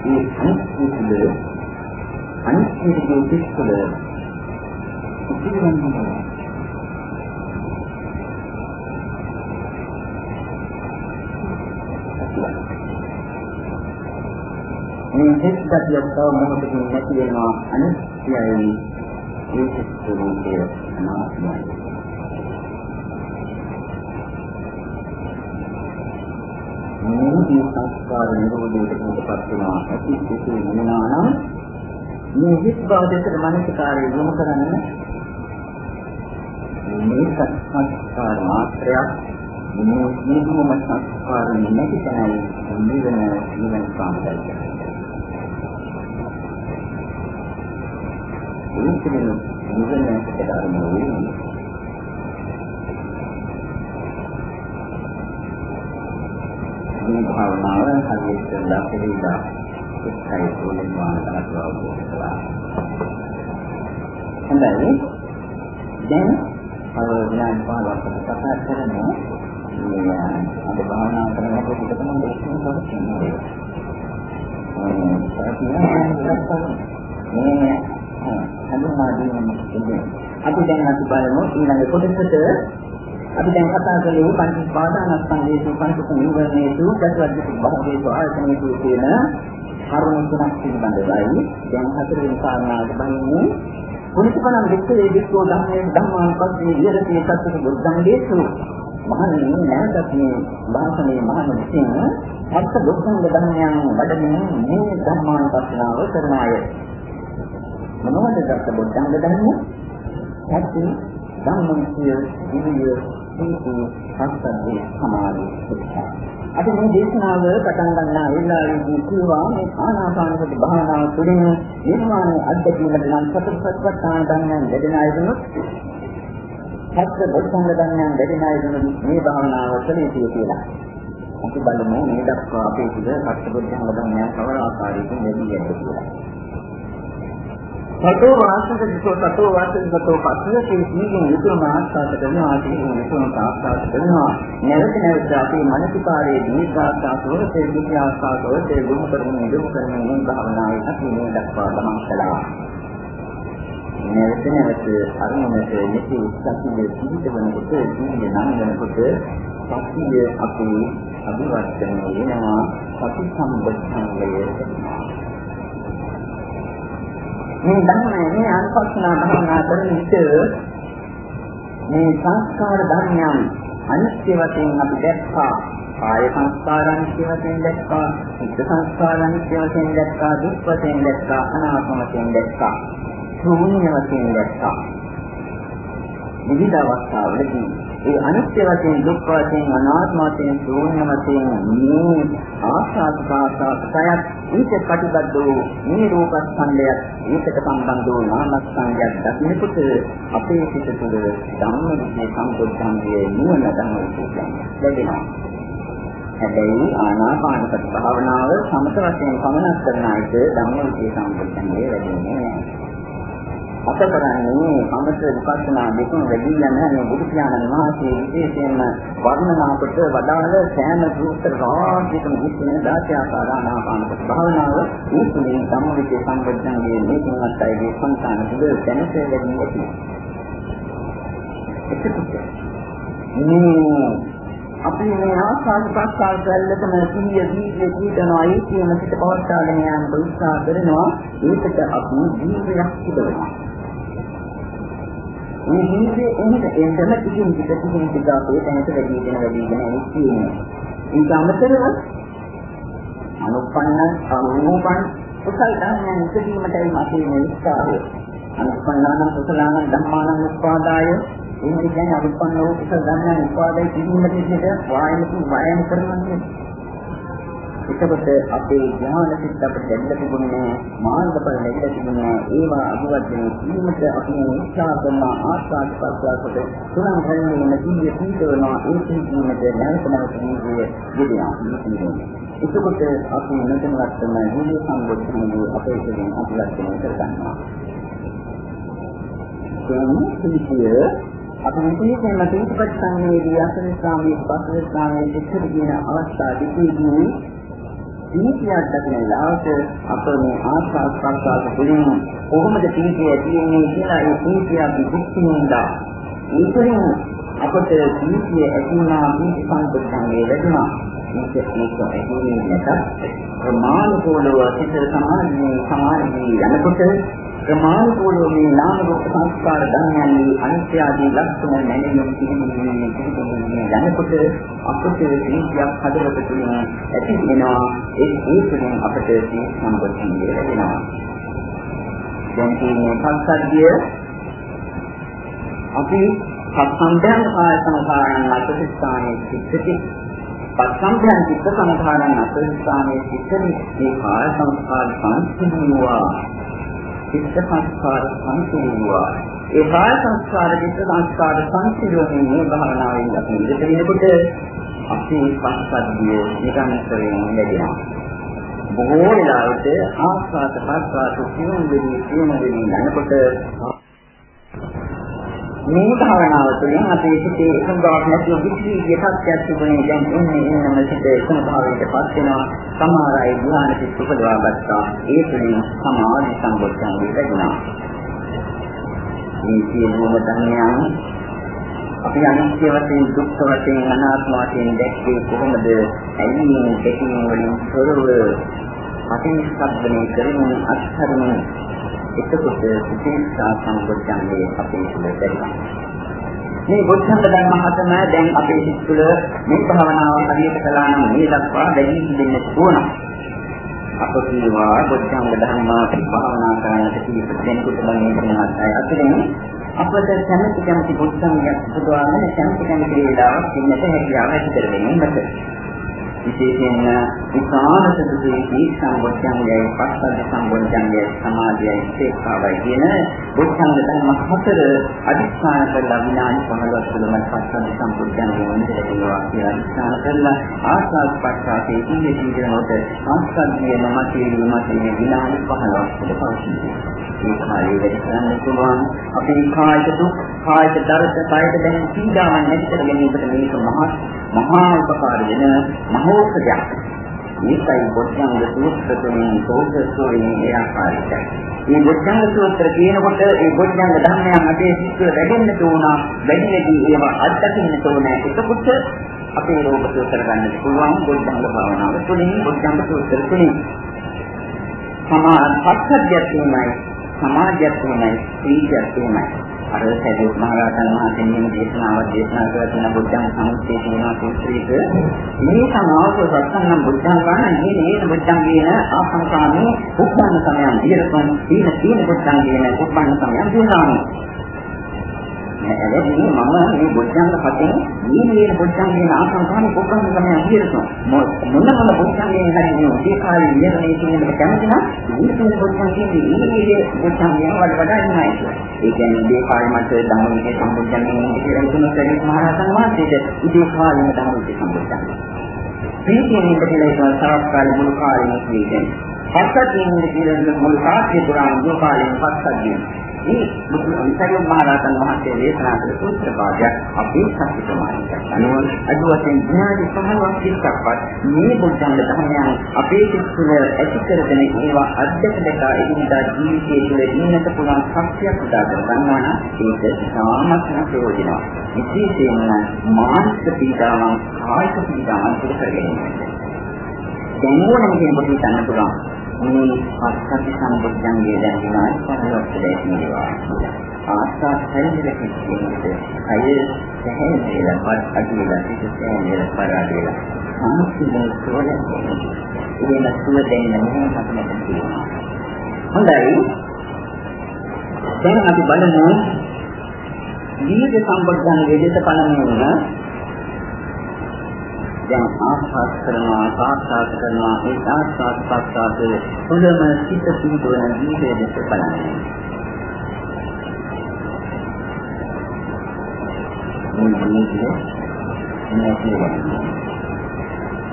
ඒ අනිත්‍යද අනිත්‍යයේ පිටුල ඉතිරවන්නේ මේ හිත් ගතිය තව මොහොතකින් නැති වෙනවා අනිත්‍යයි ඒක ස්වરૂපය අනාත්මයි මේ සංස්කාර නිරෝධයට පිටපත් වෙනවා ඇති සිටි වෙනවා නම් මේ හිත් බවදට මනසකාරය යොමු කරන්න මේ සංස්කාර මාත්‍රයක් මේ සියලුම සංස්කාර නැති තැනයි නිවන නිවන සාමයි. ඒක නිවන නිවන වෙන්නේ මේ භාවනාව හරියට ලක්ෂණීලා එක්කයි පොළොන් මානකට අවබෝධ කළා. හොඳයි. දැන් අර විනාඩි 15කට කතා කරන්නේ මේ අද භාවනා කරනකොට පිටතම දේශන කරන්නේ. මේ හඳුනා දීම අපි දැන් අපි බලමු ඊළඟ කොටසට අපි දැන් කතා කරේ පංච පාදානස්කන්ධයේ පංච සංයෝගයේ චතුර්ථ භාවයේ ආයතනයේ තියෙන කරුණු තුනක් පිළිබඳවයි. දැන් හතරවෙනි කාරණාවට බහින්නේ පුනිතපනම් දෙක්කේ දෙක්කෝ ධම්මේ ධම්මාන් පස්සේ විහෙරති සත්‍ය බුද්ධං දේශු මහණෙනි නැවතත් මේ භාෂණයේ මහණෙනිසින් සත්‍ය බුද්ධං ධර්මයන් වඩමින් මේ ධම්මාන් පස්සනාව කරන අය. මොනවද සත්‍ය බුද්ධං ධර්ම? සත්‍ය ධම්මං කිය විවිධ සීතු හස්තදී සමාධි සුඛා අපි මේ දේශනාව පටන් ගන්නා වෙලාවේදී කියවා මේ ආනාපානසති භාවනාව තුළින් නිර්වාණය අධ්‍යක්ෂණයට නම් සතරපත්තාන ධර්මයන් දෙදෙන අයදුනොත් සත්‍ය බොද්ධංග ධර්මයන් දෙදෙන අයදුනොත් මේ භාවනාව කළ යුතුයි කියලා. අපි බලමු මේ දක්වා අපේ පිළ සත්‍ය බොද්ධංග ධර්මයන් කවර ආකාරයකින් ලැබී යද්ද කියලා. සතෝ වාසක දිසෝ සතෝ වාසක සතෝ පස්සේ කීකින් යුතුයම ආස්වාද කරනවා කියන යුතුයම ආස්වාද කරනවා නැවත නැවත අපේ මානසිකාරයේ දීර්ඝාස්වාදවල තේරුම් ආස්වාදවල තේරුම් කරමින් ඉදුම කරමින් මේ භාවනාවේ අපි මේ දක්වා ගමන් කළා. නැවත නැවත අරමුණට යෙති සතියේ පිහිටවනකොට ජීවිතේ නම් වෙනකොට සතිය අපේ අභිවර්ධනය වෙනවා සති සම්බුද්ධංගය මේ ධර්මයේ මේ අනුපස්සනා භාවනා කරන විට මේ සංස්කාර ධර්මයන් අනිත්‍ය වශයෙන් අපි දැක්කා. කාය සංස්කාර අනිත්‍ය වශයෙන් දැක්කා. චිත්ත සංස්කාර අනිත්‍ය වශයෙන් දැක්කා. දුක් වශයෙන් දැක්කා. අනාත්ම වශයෙන් දැක්කා. ශූන්‍ය වශයෙන් දැක්කා. විවිධ අවස්ථාවලදී ඒ අනිත්‍ය වශයෙන් දුක් වශයෙන් අනාත්ම වශයෙන් ශූන්‍ය වශයෙන් මේ ආස්වාද ප්‍රාසාසයත් ඊට ප්‍රතිබද්ධ වූ මේ රූපස්කන්ධයත් ඊට සම්බන්ධ වූ නාමස්කන්ධයත් දක්නකොට අපේ සිත තුළ ධම්මවිචේ සම්පූර්ණයේ නුවණ ධම්මවිචේ ලැබෙනවා. හැබැයි ආනාපානසති භාවනාව සමත වශයෙන් පමණක් කරන අයට ධම්මවිචේ සම්පූර්ණයේ ලැබෙන්නේ නැහැ. අප කරන්නේ අමත විපස්සනා දෙකම වැඩි යන මේ බුදු පියාණන් වහන්සේ විශේෂයෙන්ම වර්ණනා කොට වදාළ සෑම සූත්‍ර රාජිකම මුස්ලිම් දාඨ්‍යාකාර ආනාපාන භාවනාව. උතුමින් සම්මුතිය සම්බන්ධන්නේ මේකවත් අයගේ සංකාන තුළ දැනට වැඩි ඇති. අපි මේ ආස්වාද ප්‍රසආස වලටම සිහිය දීර්ඝ කීතනවා ඒ කියන පිට පවත්වාගෙන යන්න උත්සාහ කරනවා. ඒකට අපි දීර්ඝයක් තිබෙනවා මේ ජීවිතේ එන්නට එන්නම ඉතින් පිට පිටින් පිට අපේ තැනට වැඩිගෙන වැඩිගෙන යන්නේ තියෙනවා. ඒක අමතරව අනුපන්න අනුපන්න කුසල ධර්මයන් ඉදීමටයි මාතේ මේ උත්සාහය. අනුපන්නාන කුසලාන ධම්මාන උපාදාය එන්නේ කියන්නේ අනුපන්න වූ කුසල ධර්මයන් උපාදාය කිරීමට විදිහට වායනකින් වායන කරනවා එතකොට අපේ ඥාන සිත් අපිට දෙන්න තිබුණේ මාර්ගඵල ලැබිලා තිබුණේ ඒවා අභිවර්ධනය කිරීමට අපි උත්සාහ කරන ආස්වාද ප්‍රසආසක තුනන් හැමෝම ජීවිතය පිටවනවා. ඒ ජීවිතයට නැවත නැවත ජීවිතය ගෙදෙනවා එතකොට අපි නැතනවත්ම ජීවිත සම්බුද්ධිය අපේ ඉතින් අභිවර්ධනය කරගන්නවා. කියන්නේ අපි විශේෂයෙන්ම තීපපත් සංවේදී අසන සාමී පස්සේ සාමී දෙකේ කියන අවස්ථා දෙකේදී දීපියක් දකින ලාවට අප මේ ආස්වාද ප්‍රසආස වලින් කොහොමද දීපිය තියෙන්නේ කියලා ඒ දීපිය අපි දුක්ඛින්දා ඒකෙන් අපට දීපිය ඇතිවනා දීප සංකල්පන්නේ වැඩිමා මේක මේක ඇහිීමේ නැත ප්‍රමාණිකෝලව සිත සමාධියේ සමාධියේ යනකොට ප්‍රමාණිකෝලව මේ නාම රූප සංස්කාර ධර්මයන්ගේ අනිත්‍ය ආදී ලක්ෂණ නැගෙනුම් පිළිගන්නේ පිළිගන්නේ යනකොට අපට දීපයක් හදවත තුළින් ඇති වෙනවා. ඒ ඒ තුළින් අපට මේ සම්බන්ධය ලැබෙනවා. දැන් මේ සංසද්ධිය අපි සම්බන්ධයන් කාය සංකාරණ අතසිතානේ සිද්ධි පස්සම්භයන් චිත්ත සංඛාරයන් අතරිස්ථානයේ සිටි මේ කාය සංස්කාර සංසිඳුවා චිත්ත සංස්කාර සංසිඳුවා. ඒ කාය සංස්කාර චිත්ත සංස්කාර සංසිඳුවමින් මේ භාවනාවෙන් අපි ඉඳ වෙනකොට අපි පස්සද්ධිය නිරන්තරයෙන් ලැබෙනවා. බොහෝ වෙලාවට ආස්වාද ප්‍රසආස සියුම් වෙදී සියුම් වෙදී යනකොට මේ භාවනාව තුළින් අපේ සිතේ එකඟාවක් නැතිව විචිකිය තත්ත්වයක් තිබුණේ. දැන් එන්නේ එන්නම සිත එකම භාවයට පත් වෙනවා. සමහර අය ධ්‍යාන සිත් උපදවා ගත්තා. ඒ තුළින් සමාධි සම්බොධ්‍යංගය ලැබුණා මේ සියලුම ධර්මයන් අපි අනිත්‍ය වශයෙන් දුක්ඛ වශයෙන් අනාත්ම වශයෙන් දැක්කේ කොහොමද ඇලීම දෙකීම වලින් තොරව අතිශබ්දණය කරමින් අත්හරින එතකොට විශේෂා සම්බොධ්‍යංගයේ අපේ තුළ දැනෙනවා. මේ බොද්ධංග ධර්ම හතම දැන් අපේ සිත් තුළ මේ භාවනාව හරියට කළා නම් මේ දක්වා දැනී දෙන්න ඕන. අප කියවා බොද්ධංග ධර්ම භාවනා කරන්නට කීප දෙනෙකුට මේ වෙනවත් අය අතරින් අපට කැමති කැමති බොද්ධංගයක් පුදවාගෙන කැමති කැමති වේලාවක් ඉන්නට හැකියාව ඇති කරගන්න බෑ. විශේෂයෙන්ම විකාශ සුදුසුකී සම්බොධ්‍යංගයයි පස්සද්ධ සම්බොධ්‍යංගයයි සමාධියයි ශේඛාවයි කියන බුද්ධංග ධර්ම හතර අදිස්ථාන කරලා විනාඩි 15ක් තුළම පස්සද්ධ සම්බොධ්‍යංගය වන්දනා කියලා අදිස්ථාන කරලා ආස්වාද පස්සාතේ ඉන්නේ කියනකොට සංස්කෘතිය මමතේ මමතේ විනාඩි 15ක් තුළ පවතිනවා. මේ කාලේ වැඩ කරන්න පුළුවන් අපේ කායික දුක් කායික දරත කායික දැනෙන පීඩාවන් නැති කර ගැනීමට මේක මහා මහා උපකාර වෙන මහෝපදයක් මේකයි බොද්ධංග සූත්‍රයෙන් සෝතසෝරින් ඒ ආකාරයටයි මේ බොද්ධංග සූත්‍ර කියනකොට ඒ බොද්ධංග ධර්මයන් අපේ සිත්වල වැඩෙන්න ඕන වැඩිමදී ඒවා අත්දකින්න ඕන එතකොට අපේ රෝග සූත්‍ර ගන්න පුළුවන් බොද්ධංග භාවනාව තුළින් බොද්ධංග සූත්‍ර තුළින් සමාන පස්සද්ධියක් තියෙනයි සමාජයක් තියෙනයි සීලයක් තියෙනයි අර සැදෙත් මහරහතන් වහන්සේ මේ දේශනාව දේශනා කරලා තියෙන බුද්ධං සමුච්චේ කියන සූත්‍රයක මේ සමාවක සත්සන්නම් බුද්ධං ගන්න මේ නේද බුද්ධං කියන ආසංකාමී උපන්න සමයන් දිරපන් තීන තීන බුද්ධං කියන උපන්න සමයන් දිනනවා. එළදී මම මේ බොද්ධංග පදයෙන් මේ මේ බොද්ධංග කියන ආසංකාම පොක්කම තමයි අහිරසෝ මොන මොන බොද්ධංගයෙන් හරි මේ උදේ කාලේ ඉන්නේ කියනකට කැමති නම් මේ තුන බොද්ධංග කියන්නේ මේ මේ බොද්ධංගයෙන් වඩා වඩා ඉන්නයි ඒ කියන්නේ උදේ කාලේ මත ධම්මවිදේ සම්බුද්ධංගයෙන් කියලා තුන සරිත් මහරහතන් වහන්සේට උදේ කාලේම ධම්මවිදේ සම්බුද්ධංග මේ කියන්නේ කියලා සරත් කාලේ මුළු කාලෙම කියන්නේ පස්සක් කියන්නේ කියලා මුළු සාහිත්‍ය පුරාණ මුළු කාලෙම පස්සක් කියන්නේ මේ විසයම් මහරහතන් වහන්සේ දේශනා කළ සූත්‍ර භාගයක් අපේ සත්‍ය ප්‍රමාණයට අනුව අද වශයෙන් ඥාන සමවක් පිටක්වත් මේ බුද්ධංග ධර්මයන් අපේ සිත්තුල ඇති කරගෙන ඒවා අධ්‍යක්ෂ දෙක ඉදිරියට ජීවිතයේ තුළ ඉන්නට පුළුවන් ශක්තියක් උදා කර ගන්නවා නම් ඒක සාමත්ම ප්‍රයෝජනවත්. විශේෂයෙන්ම මානසික පීඩාවන් කායික පීඩාවන් දුරු කර ගැනීමට. දැන් ඕනම කෙනෙකුට හිතන්න පුළුවන් මේ පස්සති සම්බුද්ධංගේ දැන් විනාඩි 15ක් දෙන්නවා. ආස්වාද හැරෙන්න කිව්වෙත් අය සැහැල්ලුලා පත් අදිලා සිට සැහැල්ලුලා පරාදේලා. සාස්තිද සෝලෙන් ඒ නැතුව දෙන්න මොනවද අපිට තියෙනවා. හොඳයි. දැන් අපි බලමු දීර්ඝ සම්බුද්ධංගේ දෙස පළමුවන දැන් ආස්වාද කරනවා සාක්ෂාත් කරනවා ඒ ආස්වාද සාක්ෂාත් හොඳම සිත පිටුවන ජීවිතය දෙස බලන්නේ. මේ ජීවිතය නැති වෙනවා.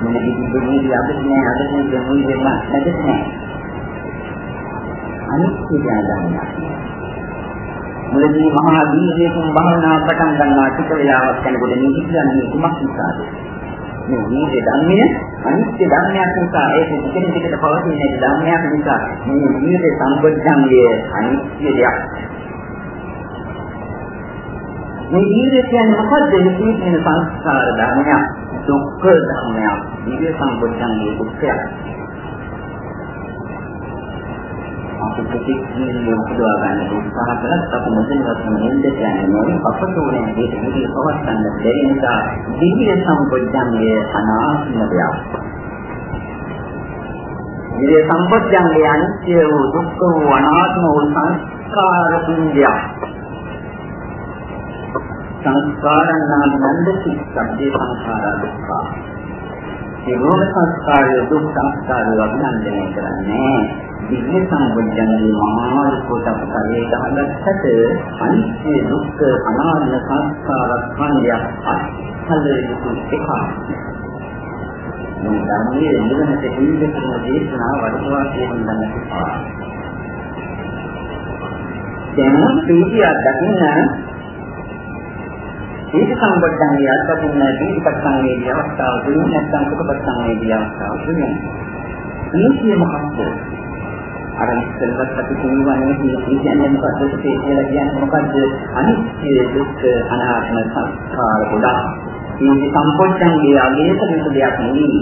මම ඉතින් අදන්නේ අදන්නේ දෙන්නේ නැදන්නේ. අනිත්‍ය ඥානය. මුලදී මහා දීර්ඝයෙන් භාවනා පටන් ගන්නා ටික වේලාවක් යනකොට මේ කියන්නේ කුමක් නිසාද? මේ ජීවිත ධර්මය අනිත්‍ය ධර්මයක් නිසා ඒක ටිකෙන් ටිකට පවතින ධර්මයක් නිසා මේ ජීවිත සම්බොධ්‍යංගය අනිත්‍ය දෙයක්. මේ ජීවිතය කියන්නේ මොකද්ද? මේ ජීවිතේ සංස්කාර ධර්මයක්. දුක්ඛ ධර්මයක්. දිව්‍ය සම්පූර්ණයේ දුක්ඛයක්. ප්‍රතික්‍රියාව උපදවා ගන්න උත්සාහ කළත් අපි මොකදවත් නෙන්ද කියන්නේ නෝයි අපතෝනේ මේක විදිහට පවත්වන්න බැරි නිසා දිව්‍ය සම්පූර්ණයේ අනාත්ම දෙයක්. දිව්‍ය සම්පූර්ණයේ අනිත්‍ය වූ දුක්ඛ වූ අනාත්ම වූ සංස්කාර පුඤ්ජයක්. සංස්කාරං නාම නන්දති සබ්බේ සංඛාරා දුක්ඛ. ඒ රෝග සංස්කාරය දුක් සංස්කාරය අභිනන්දනය කරන්නේ දිව්‍ය සම්බුද්ධන්ගේ මහා ලෝකෝත්තර ගහගත්තට අනිත්‍ය දුක්ඛ අනාත්ම සංස්කාර ස්කන්ධය අත්හල යුතු එකක්. මේ ධර්මයේ නිවනට හේතු කරන දේශනා වඩපවා කියන දන්නට දැන් ප්‍රීතිය දකින්න ඒක සම්බද්ධංගය අත්දින්න දීපත් සංවේදී අවස්ථාව තුලින් නැත්නම් සුඛපත් සංවේදී අවස්ථාව තුලින් ප්‍රීතිය මොකක්ද අර ඉස්සෙල්ලත් අපි කියවන්නේ කියන්නේ මොකද්ද කියලා කියන්නේ? මොකද්ද? අනිත්‍ය දුක්ඛ අනාත්ම සංස්කාර ගොඩක්. මේ සම්පෝච්ඡංගේ අගේතන දෙයක් නෙවෙයි.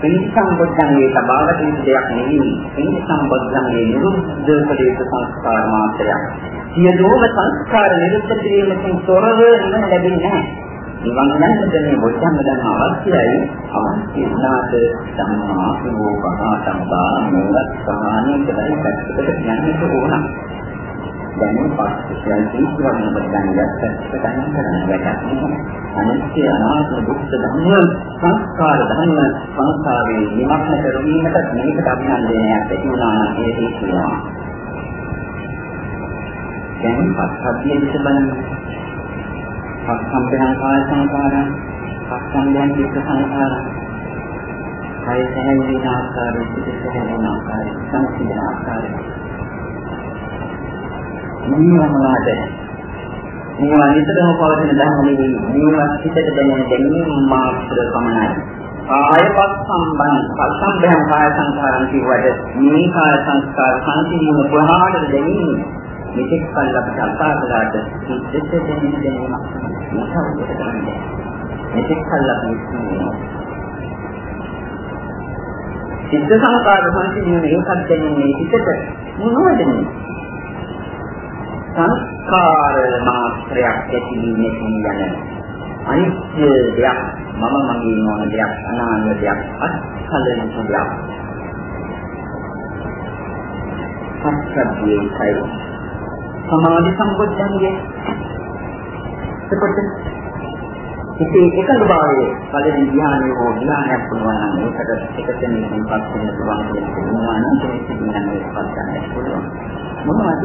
පින් සම්පෝච්ඡංගේ තබාගත යුතු දෙයක් නෙවෙයි. පින් සම්පෝච්ඡංගේ නිරුද්ධ කළ යුතු සංස්කාර මාත්‍රයක්. සියලුම සංස්කාර නිරුද්ධ කිරීමකින් තොරව නිවන ලැබෙන්නේ නැහැ. නිවන් යන්නද මේ බොද්ධංග ධර්ම අවශ්‍යයි. අවශ්‍ය නාද සම්මා සෝභා සම්බා මූලත් සමානී කියලා පැත්තකට යන්නට ඕන. දැන් පස්සේ ජීවිතවල බඳංගත් ගණන් කරන වැඩක්. අනිත්‍ය අනාත්ම දුක්ඛ ධර්ම සංස්කාර ධර්ම සංස්කාරේ නිමග්න කරවීමට මේකට අභිනන්දනයක් ඇති වුණා නම් ඒක කියනවා. දැන් පස්සද්ධිය විස බලන්න. පස්සම්පයන් කාය සංකාරං, පස්සම්යන් චිත්ත සංකාරං. කය සැහැල්ලුන ආකාරය, චිත්ත සැහැල්ලුන ආකාරය, සංසිඳන ආකාරය. නියමනාද මේවා නිතරම පවතින ධර්ම නෙවෙයි. මේවා හිතට දැනෙන දැනීම මාත්‍ර පමණයි. කායපත් සම්බන් පස්සම්බයන් කාය සංකාරං කියවද මේ කාය සංස්කාර සංසිඳීම ප්‍රහාණය දැනීම මෙතෙක් කල් අපිට අසාරලාට සිද්දට දෙන්න දෙන්නක් මොකක්ද කරන්නේ මෙතෙක් කල් අපි ඉන්නේ සිද්ද සංකාර සංසිඳන එකක් දෙන්නේ හිතට මොනවද සංස්කාර මාත්‍රයක් ඇතිවීමේ කියන අනිත්‍ය දෙයක් මම මගේ මොන දෙයක් අනාත්ම දෙයක් අත්කලන දෙයක්. සත්‍යයේ කයි සමාධි සම්බොධ්‍යංගය. එතකොට ඉතින් එකඟ භාවයේ පළවෙනි ධ්‍යානයේ හෝ ධ්‍යානයක් පුළුවන් නම් ඒකට එක තැනකින් පස් වෙන පුළුවන් කියලා නම් ඒක කියන්නේ පස් ගන්න පුළුවන්. මොනවද?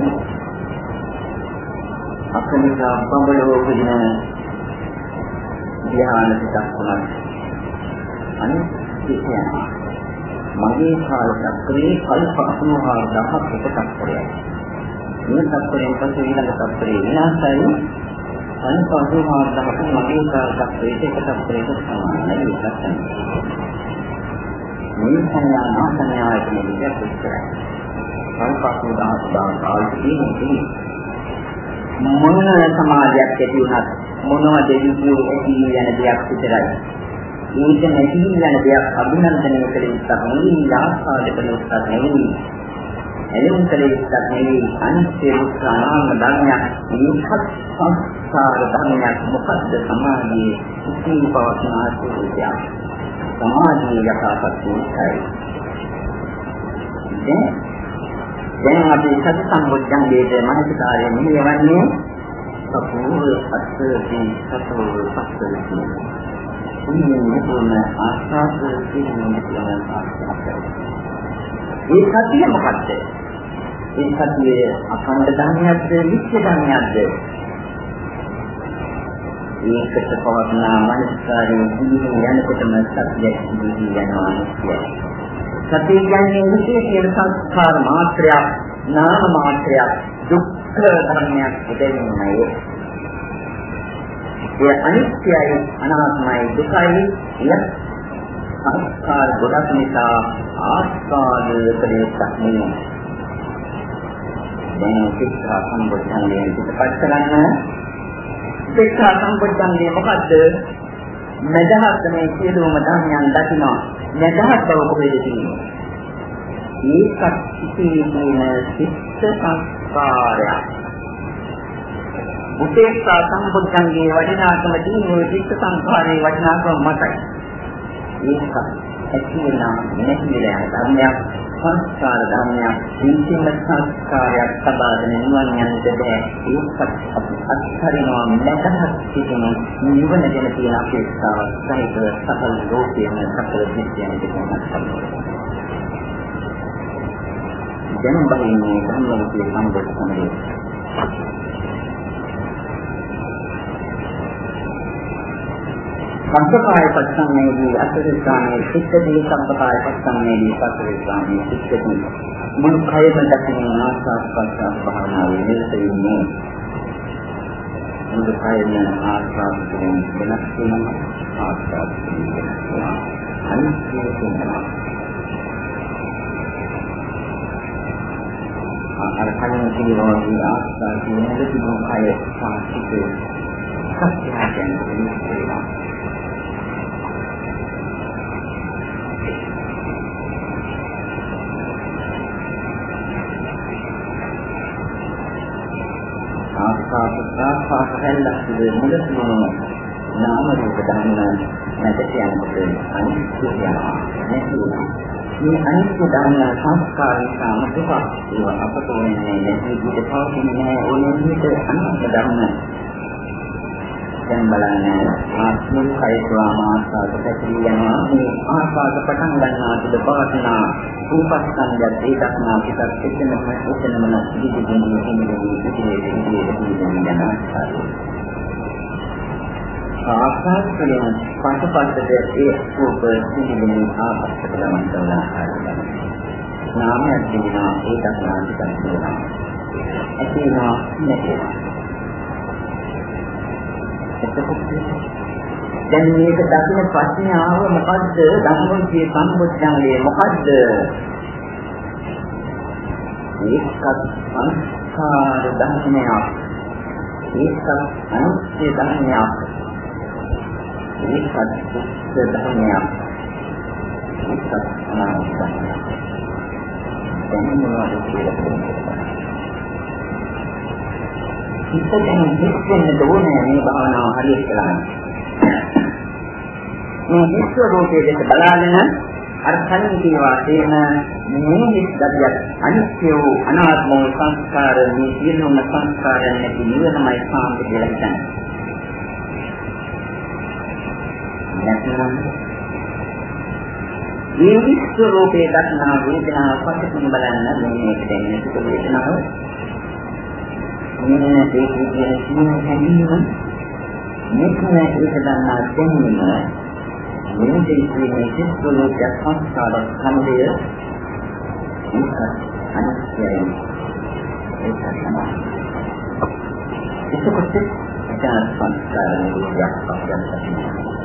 අකනිකා බඹලෝ කියන ධ්‍යාන ටිකක් තමයි. අනිත් කියන්නේ මගේ කාල චක්‍රයේ කල්ප 84000ක් එකක් කරලා මේ තත්ත්වයෙන් පස්සේ ඊළඟ තත්ත්වයේ විනාශයි අනිපාසු මාර්ගයක් මගේ කාර්යයක් ඒක තත්ත්වයක සමානයි ඒකත් මේ සංඥා නාසනයයි කියන එක විස්තරයි. අනිපාසු දාස්දා කාල්පී මොන සමාජයක් ඇති වුණත් මොනවා දෙවියෝ ඇති යන දෙයක් විතරයි. මේක නැති යන දෙයක් අභිනන්දනය කළ යුත්තක් නෙවෙයි ආස්වාද කළ යුත්තක් නෙවෙයි. එළෙන කලේක්ක් නෙවෙයි. අනිත්‍ය දුක්ඛ අනාත්ම ධර්මයක්. මේකත් සංස්කාර ධර්මයක්. මොකද්ද සමාධියේ ඉතිරි පවතින ආශ්‍රයය සමාධියේ යථාර්ථයයි දැන් දැන් අපි සති සම්බුද්ධංගයේ මනසකාරයේ මෙහෙවන්නේ? සපූර්ව අත්ථදී සතෝ සත්‍යයි මේ මොන ආස්වාද කියන එක ආස්වාද ඒ සතිය මොකද්ද? ඒ සතිය අඛණ්ඩ ධර්මයක්ද නිත්‍ය ධර්මයක්ද? ඒකට පවත්න මනස්කාරයේ ජීවිතය යනකොටම සතිය ජීවිතය යනවා කියන්නේ. සතිය කියන්නේ විශේෂ සංස්කාර මාත්‍රයක්, නාම මාත්‍රයක්, දුක්ඛ ධර්මයක් දෙදෙන්නයි. ඒ අනිත්‍යයි, අනාත්මයි, දුකයි, සංස්කාර ගොඩක් නිසා ආස්වාදයකටක් නෙමෙයි. දැන් ශික්ෂා සම්බුද්ධංගයෙන් පිටපත් කරන්න ශික්ෂා සම්බුද්ධංගය මොකද්ද? මෙදහත් මේ සියලුම ධර්මයන් දකිනවා. මෙදහත් බව කොහෙද තියෙන්නේ? ඒකත් සිටින සිත් සංස්කාරයක්. උපේක්ෂා සම්බුද්ධංගේ වටිනාකම දිනේ චිත්ත සංඛාරයේ වටිනාකම මතයි. ඒක ඇති වෙනා නැති වෙලා යන ධර්මයක් සංස්කාර ධර්මයක් ජීවිතම සංස්කාරයක් සබාදන නිවන් යන්නට බෑ. ඒකත් අපි අත්හරිනවා නැතහත් සිටින නිවන ගැන තියෙන අපේක්ෂාව සහිත සකල ලෝකයේම සකල විද්‍යාවේ තියෙන දැන් බලන්නේ ධර්මයේ සම්බුද්ධ සම්පකාය පස්සන්නේදී අසරිස්වාමයේ සිත්තදී සම්පකාය පස්සන්නේදී පස්සරිස්වාමයේ සිත්තදී මුළු කයම දකින ආස්වාද පස්සන භාවනාවේ නිරතෙන්නේ මුළු කයම ආස්වාද කරන වෙනස් වෙන ආස්වාද කරන අනිත්‍ය වෙනවා. අර කලින් කියනවා ආස්වාද කියන දෙකම කය සාහිත්‍ය සත්‍යයෙන් වෙනවා. ආස්වාද ප්‍රාසාස හැල්ලක් මුලතුම නාම රූප ධර්ම නැදට යනකොට අනිත්‍ය යනවා නැති වෙනවා මේ අනිත්‍ය ධර්ම සංස්කාර නිසාම දුක ඒවා අපට ඕනේ නැති විදිහට පවතින්නේ ඕනේ විදිහට අනිත්‍ය ධර්ම දැන් බලන්න. ආත්මික කයතුවාම ආස්වාද පැතිරී යනවා. මේ ආස්වාද පටන් ගන්නා තුද පවතිනා රූපස්කන්ධය ඒ දක්නා පිටත් එතනම එතනම දිගින් දිගින් දිගින් දිගින් යන ආකාශයෙන් පටපටද ඒ රූප සිහිනේ ආපස්සට ගමන් කරන ආකාරය නාමයක් තිබෙනවා ඒ දක්නා පිටත් වෙනවා ඇතිවෙනවා නැතිවෙනවා දැන් මේක දකින්න ප්‍රශ්නේ ආව මොකද්ද? ධම්මෝචේ සම්බුද්ධංගේ මොකද්ද? ඒකත් සංස්කාර ධර්මයක්. ඒකත් අනිත්‍ය ධර්මයක්. ඒකත් සුත්ත ධර්මයක්. ඒකත් අනාත්ම ධර්මයක්. දැන් මොනවද කියලා ඉස්සෙන් හිතෙන්න ඕනේ මේ භාවනාව හරියට කරන්න. මේ විශ්ව රූපයේ දෙක බලාගෙන අර කලින් කියවා තේන මේ විස්දතිය අනිත්‍ය වූ අනාත්ම වූ සංස්කාර මේ සියලුම සංස්කාරයන් නැති නිවනමයි සාන්ති කියලා හිතන්නේ. නැත්නම් මේ විශ්ව රූපයේ දක්නා වේදනාව පස්සකින් බලන්න මේ දෙන්නේ සුඛ වේදනාව මෙන්න ඒක කියන සියුම් හැඟීම මෙතන ඒක දන්නා දෙන්නම මෙන්න දෙන්නේ සිස්තුලෝක සංස්කාර ඛණ්ඩය ඒක අනිත්‍යයි ඒක තමයි ඒකත් ඒ සංස්කාර නිරෝධයක් අපිට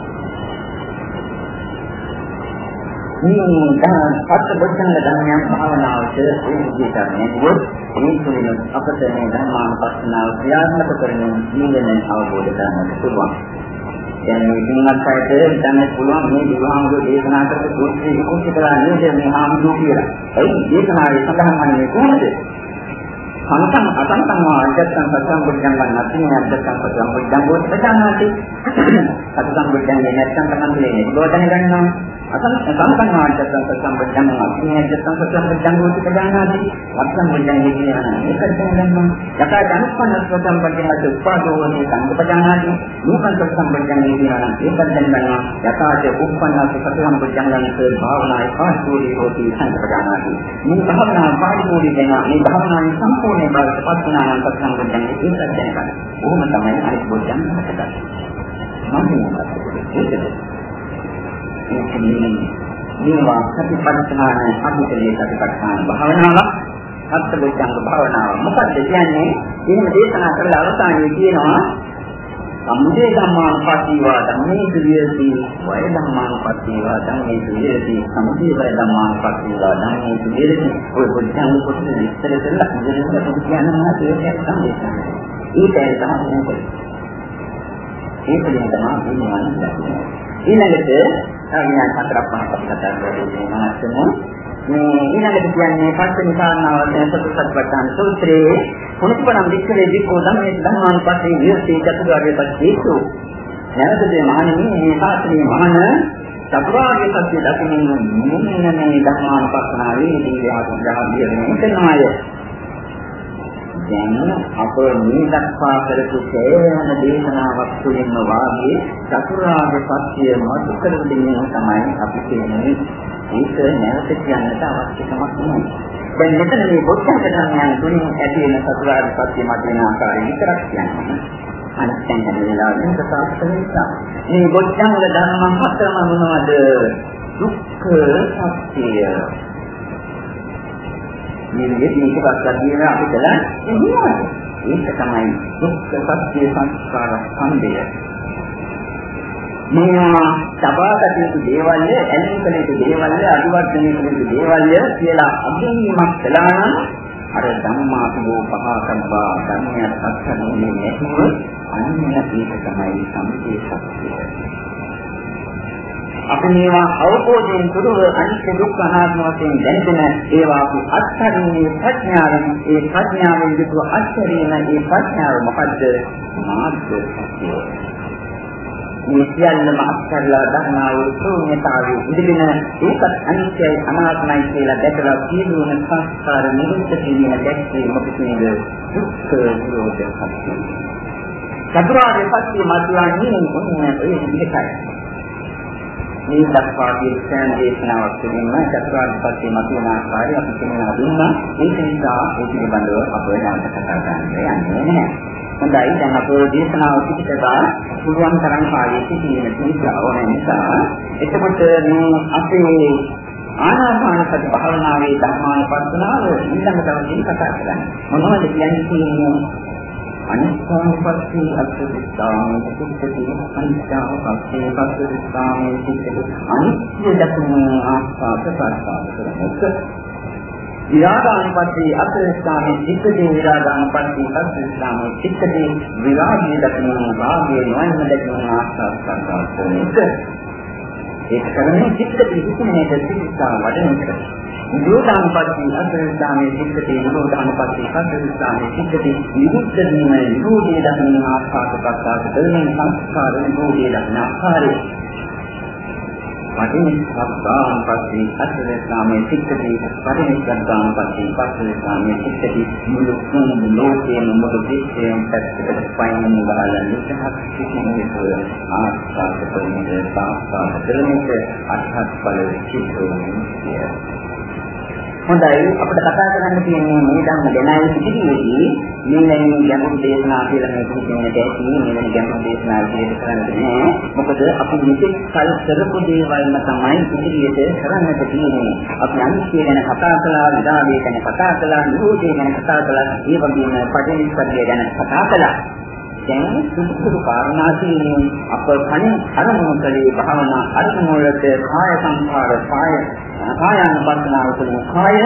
මේ දහම් සත්‍ය බොද්ධංග ධර්මයන් භාවනාවට ඒ විදිහට නෙවෙයි මේ තුලින් අපට මේ ධර්මානුපස්සනාව ක්‍රියාත්මක කරමින් ජීවන අවබෝධ කරගන්නට පුළුවන්. දැන් මේ දිනක් අතර දැන් පුළුවන් මේ විවාහංග දේශනා කරපු සූත්‍රය විකුච්ච කරලා නේද මේ හාමුදුරුවෝ කියලා. ඒ දේශනාවේ සඳහන් වන්නේ කොහොමද? සංසං අසංසං ආජත්තං සත්‍යං බුද්ධං වන්නති නැත්නම් සත්‍යං බුද්ධං බෝධිසත්වනාති සත්‍යං බුද්ධං නැත්නම් තමයි නිරෝධන ගන්නවා අසං සංසංආජත්තං සම්බුද්ධං අඥාජත්තං සම්බුද්ධං වූ ප්‍රදානාති වත්තං බුද්ධං කියන ඒකත් ගන්නවා යකා ධනස්පන්න සම්බුද්ධං උපාදෝවනේ සංගපදානාති නූපන් සම්බුද්ධං කියන ඒකත් ගන්නවා යකාච උප්පන්නස සම්බුද්ධං ගන්නසේ භාවනායි පාස්කෝලී හෝති සංගපදානාති මේ භාවනා පාරිපූර්ණ වෙනවා මේ භාවනාවේ සම්පූර්ණ බවට පත් වෙනා නම් සම්බුද්ධං ඒකත් දැනගන්න. ඕම තමයි අනිත් බුද්ධං හදගන්නේ. මම මේකට මේවා සතිපට්ඨාන අභිතලේ සතිපට්ඨාන භාවනාවක්. සත්බුද්ධංග භාවනාව. මොකක්ද කියන්නේ? එහෙම දේශනා කරලා අවසානයේ කියනවා සම්මුදේ ධම්මානුපස්සීවා ධම්මේ සුවියති වය ධම්මානුපස්සීවා ධම්මේ සුවියති සම්මුදේ වය ධම්මානුපස්සීවා ධම්මේ සුවියති ඔය බුද්ධංග කොටස විස්තර කරලා ඉඳලා පොඩි කියනවා ඒක තමයි ඒක තමයි ඒ පිළිබඳව තමයි මේ වන්නේ. ඊළඟට විනාඩි හතරක් පහක් අපි කතා කරලා ඉන්නවා මේ ඊළඟට කියන්නේ පස්වෙනි කාරණාව දැන් සතරපට්ඨාන සූත්‍රයේ කුණුපණම් වික්‍රේ දීකෝ ධම්මේ ධම්මානුපස්සේ විරති චතුරාර්ය පස්සේසු නැවතදී මහණෙනි මේ ශාස්ත්‍රීය මහණ චතුරාර්ය සත්‍ය දකින්න මෙන්න මේ ධර්මානුපස්සනාවේ දීවාසුද්ධ විදිහට කරනවාය දැන් අප මේ දක්වා කරපු සෑම දේශනාවක් තුළින්ම වාගේ චතුරාර්ය සත්‍ය මතු කර දෙන්නේ තමයි අපි කියන්නේ. ඒක නැවත කියන්නට අවශ්‍ය කමක් නැහැ. දැන් මෙතන මේ බොද්ධ ධර්මයන් තුලින් ඇති වෙන චතුරාර්ය සත්‍ය මත වෙන ආකාරය විතරක් කියන්නේ. අනිත් තැන් හැම වෙලාවෙම ප්‍රකාශ කරන නිසා. මේ බොද්ධංග ධර්ම හතරම මොනවද? දුක්ඛ සත්‍යය මේ විදිහට මේක පස්සක් කියන අපිට එන්නේ ඒක තමයි දුක්ඛ සත්‍ය සංස්කාර ස්කන්ධය. මේවා සබාගත යුතු දේවල්ය, ඇලෙන කළ යුතු දේවල්ය, අදිවර්ධනය කළ යුතු දේවල්ය කියලා අභිනීමක් කළා නම් අර ධම්මාපෝ පහකම්බා ධර්මයන් අත්හරින්නේ නැතුව අන්න ඒක තමයි සම්පේ සත්‍යය. අපි මේවා අවබෝධයෙන් තුරුව අනිත්‍ය දුක්ඛ අනාත්ම වශයෙන් දැනගෙන ඒවා අපි අත්හරින්නේ ප්‍රඥාවෙන්. ඒ ප්‍රඥාවෙන් යුතුව අත්හැරීම ඒ ප්‍රඥාව මොකද්ද? මාර්ග සත්‍යය මේ සියල්ලම අත්හැරලා දන්නා වූ ශූන්‍යතාවයේ ඉඳගෙන ඒකත් අනිත්‍යයි අනාත්මයි කියලා දැකලා සියලුම සංස්කාර නිරුද්ධ කිරීම දැක්කේ මොකද කියන්නේ දුක්ඛ නිරෝධ සත්‍යය චතුරාර්ය සත්‍ය මාර්ගයන් ඔන්න ඒ විදිහටයි. මේ දක්වා කියන දේශනාවක් තුළින්ම චතුරාර්ය සත්‍ය මතුවන ආකාරය අපි කියනවා දුන්නා. ඒක නිසා ඒ පිළිබඳව අප යන්න කතා කරන්න යන්නේ නැහැ. හොඳයි. දැන් අපේ දේශනාව පිටතලා පුළුවන් තරම් කාලයක තියෙන නිසා ඕන නිසා එතකොට මේ අපේ ආනාපාන සති භාවනාවේ ධර්මානුපස්සනාව ඊළඟ දවසේ කතා කරන්නේ. මොනවද කියන්නේ? අනිත්‍යපස්සේ අත්දිස්ථාමේ සිද්ධි අනිත්‍යපස්සේ පස්දිස්ථාමේ සිද්ධි අනිත්‍ය දක්වන ආස්වාද ප්‍රසආද කරනකොට විරාගානුපස්සේ අත්දිස්ථාමේ සිද්ධි විරාගානුපස්සේ පස්දිස්ථාමේ සිද්ධි විරාගයේ දක්වන භාගයේ නොයන දක්වන ආස්වාද ප්‍රසආද කරනකොට ඒක කරන්නේ චිත්ත පිහිටුමේ සිද්ධාම වඩන එක. නිරෝධානුපස්සී අසංස්ථානයේ සිද්ධදී නිරෝධානුපස්සී අසංස්ථානයේ සිද්ධදී නිරුද්ධ වීම නිරෝධය දකින ආස්වාද ප්‍රසආද දෙමින් සංස්කාර නිරෝධය දකින ආකාරය පටිනිස්සග්ගානුපස්සී අසංස්ථානයේ සිද්ධදී පටිනිස්සග්ගානුපස්සී අසංස්ථානයේ සිද්ධදී මුළු කුණු ලෝකයෙන් මුළු විශ්වයෙන් පැත්තකට පයින් ගහලා නිසහක් සිටිනේ ආස්වාද දෙමින් ආස්වාද දෙමින් අත්හත් බල චිත්තෝනේ හොඳයි. අපිට කතා කරන්න තියෙන්නේ මේ ධර්ම දැනයි සිටියේදී මේ නැමී ගැඹුරු දේශනා කියලා මේක කියන්නේ දැකී මේ වෙන ගැඹුරු දේශනා විදිහට කරන්නේ මොකද අපි මෙතෙක් කල් කරපු දේවල්ම තමයි ඉදිරියට කරන්නට තියෙන්නේ. අපි අනිත්‍ය ගැන කතා කළා විදාවේ ගැන කතා කළා නිරෝධය ගැන කතා කළා ඒ වගේම පටිච්චසමුප්පාදය ගැන කතා කළා. දැන් සුදුසු කාරණාතිනේ අප කණින් අරමුණු කලේ භාවනා අරමුණු වලට කාය සංඛාර කාය කායानुපස්සනාව තුළින් කාය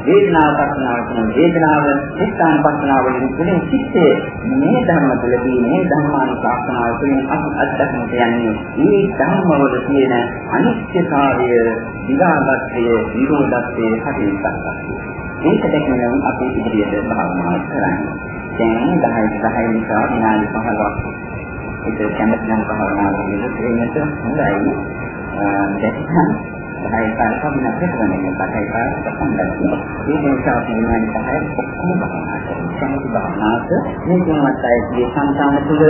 වේදනාව පස්සනාව තුළින් වේදනාව චිත්තානුපස්සනාව තුළින් චිත්තය. මේ ධර්ම තුළදී මේ ධර්මානුපස්සනාව තුළින් අත්දැකීමට යන්නේ. මේ ධර්මවල තියෙන අනිත්‍යතාවය විරාගත්වය නිරෝධත්වය හදිස්සියක් ඒක දැකගෙන අපි ඉදිරියට භාවනා කරන්නේ. දැන් 10 10 නිසා විනාඩි 15ක් ඒක කැමති නම් භාවනා කරන්න දෙන්නට හොඳයි දැන් පහයි කාල කමිනා ප්‍රතිවන්නේ පහයි කාල සම්බන්ධයි. මේ නිසා අපි පහයි ඔක්කොම බහනා කරනවා. සම්පූර්ණ බහනාත මේ තුන්වත් අයගේ සංසාන තුළ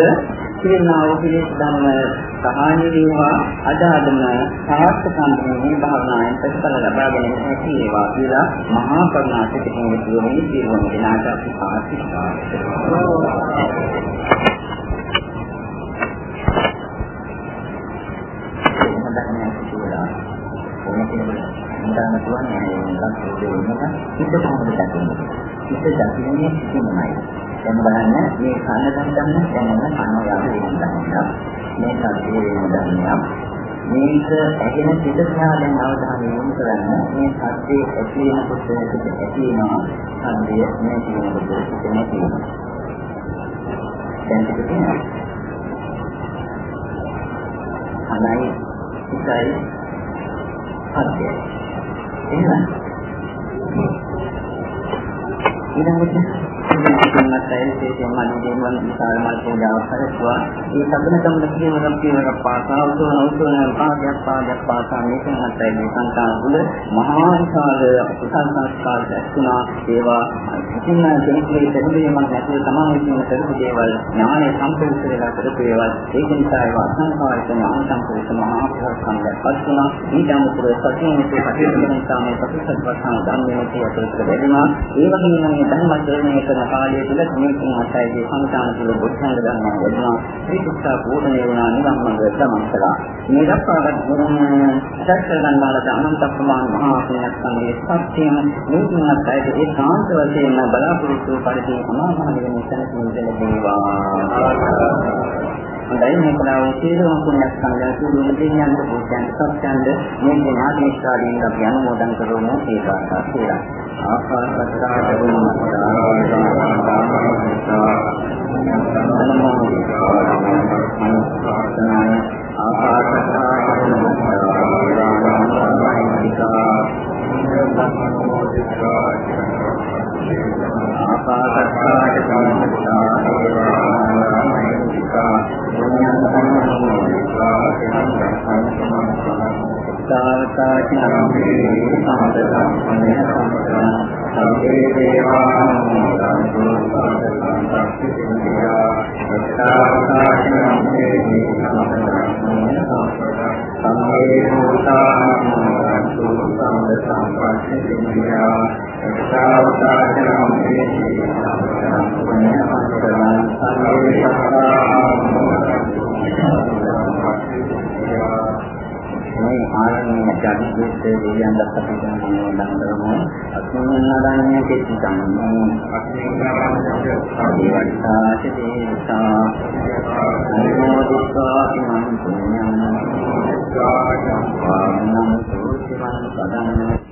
සියනා වූ පිළිස් ධර්ම සහාය වේවා අදාදම සාර්ථකම් මේ භාවනාවෙන් ප්‍රතිඵල ලබා ගැනීම හැකි වේවා කියලා මහා කරුණා සිතින් යුතුවම සියලුම දෙනාට අපි ආශිර්වාද කරනවා. ගන්න පුළුවන් මේකත් දෙන්නක හිත කොහොමද දකින්නේ හිත දකින්නේ කිසිමයි දැන් බලන්න මේ කන දන්න දැනන කන යාම වෙනවා මේ සත්‍ය වෙනවා. මේක ඇගෙන සිත දිහා දැන් අවධානය යොමු කරන්න මේ සත්‍යයේ ඇති වෙනකොට සිත ඇති වෙනවා සම්දේ මේ කියනකොට සිත නැති වෙනවා දැන් පිට තියෙනවා. මනයි ඉතයි අධ්‍යය එහෙනම්? ඊළඟට පින්වත් අය විශේෂයෙන්ම අනුදේවන් විශාල මල් පූජාවක් කරස්වා ඒ සම්බන්ධකම කියවන කියවන පාසා උතුන උතුන පාදයක් පාදයක් පාසා මේ පින්වත් අය මේ සංකාන තුළ මහා විශාල කුසල් සංස්කාර දැක්ුණා ඒවා ඉතින් දෙන්නේ දෙවියන්ම නැතුව තමයි කියන කරපු දේවල් ඥානය සම්පූර්ණ වෙලා කරපු ඒවා ඒක නිසා ඒවා අසංකාරික ඥාන සම්පූර්ණ මහා කුසල් සංස්කාරපත් වුණා ඊට අමතරව සතියේ කටයුතු නිසා මේ ප්‍රතිසත්වස්ථාන ධර්මයේ ඇතුළත වැඩිමා ඒ වගේම මේ ධර්ම ශ්‍රවණය කරන කාලය තුළ මේකෙන් අතයිගේ සංසාන තුළ බුද්ධංග ධර්ම වඩනවා මේ කුස්සා පූර්ණේ වුණා නිවන් මඟ ගමන් කළා. මේ දක්වාගත් සත්‍ය ගන්නාලට අනන්ත ප්‍රමාණ මහා පුණ්‍ය සංගේ සත්‍යම මේකෙන් අතයිගේ ඒකාන්ත වශයෙන්ම බලාපොරොත්තු පරිදි අමා මහ නිවන සැනසීම දෙලෙනවා හොඳයි මේක නම් සියලුම පුණ්‍ය සංඝයා සියලුම දෙවියන්ට පූජාන්ත සත්‍යන්ද මේ ඥාතිස්කාරීන් අපි අනුමෝදන් කරමු ඒ කාර්යය කියලා. ආකාශත්තා සම්පේ දේවානුමෝදන්තු සම්පත්තිසින්දියා සත්තාවකාශනම්මේ සම්මේ භූතානුමෝදන්තු සම්ප සම්පත්තිසින්දියා සත්තාවකාශනම්මේ සම්මේ මේ ආරණ්‍ය ජාතිකයේ දෙවියන් දක්වපු දන්දරම අත්මනාදානය කෙටිකම් අත්මනාදානය දේවතා අනුමෝදිතා ඉමං පුඤ්ඤං සාජං වානං සෝතිමන් පදං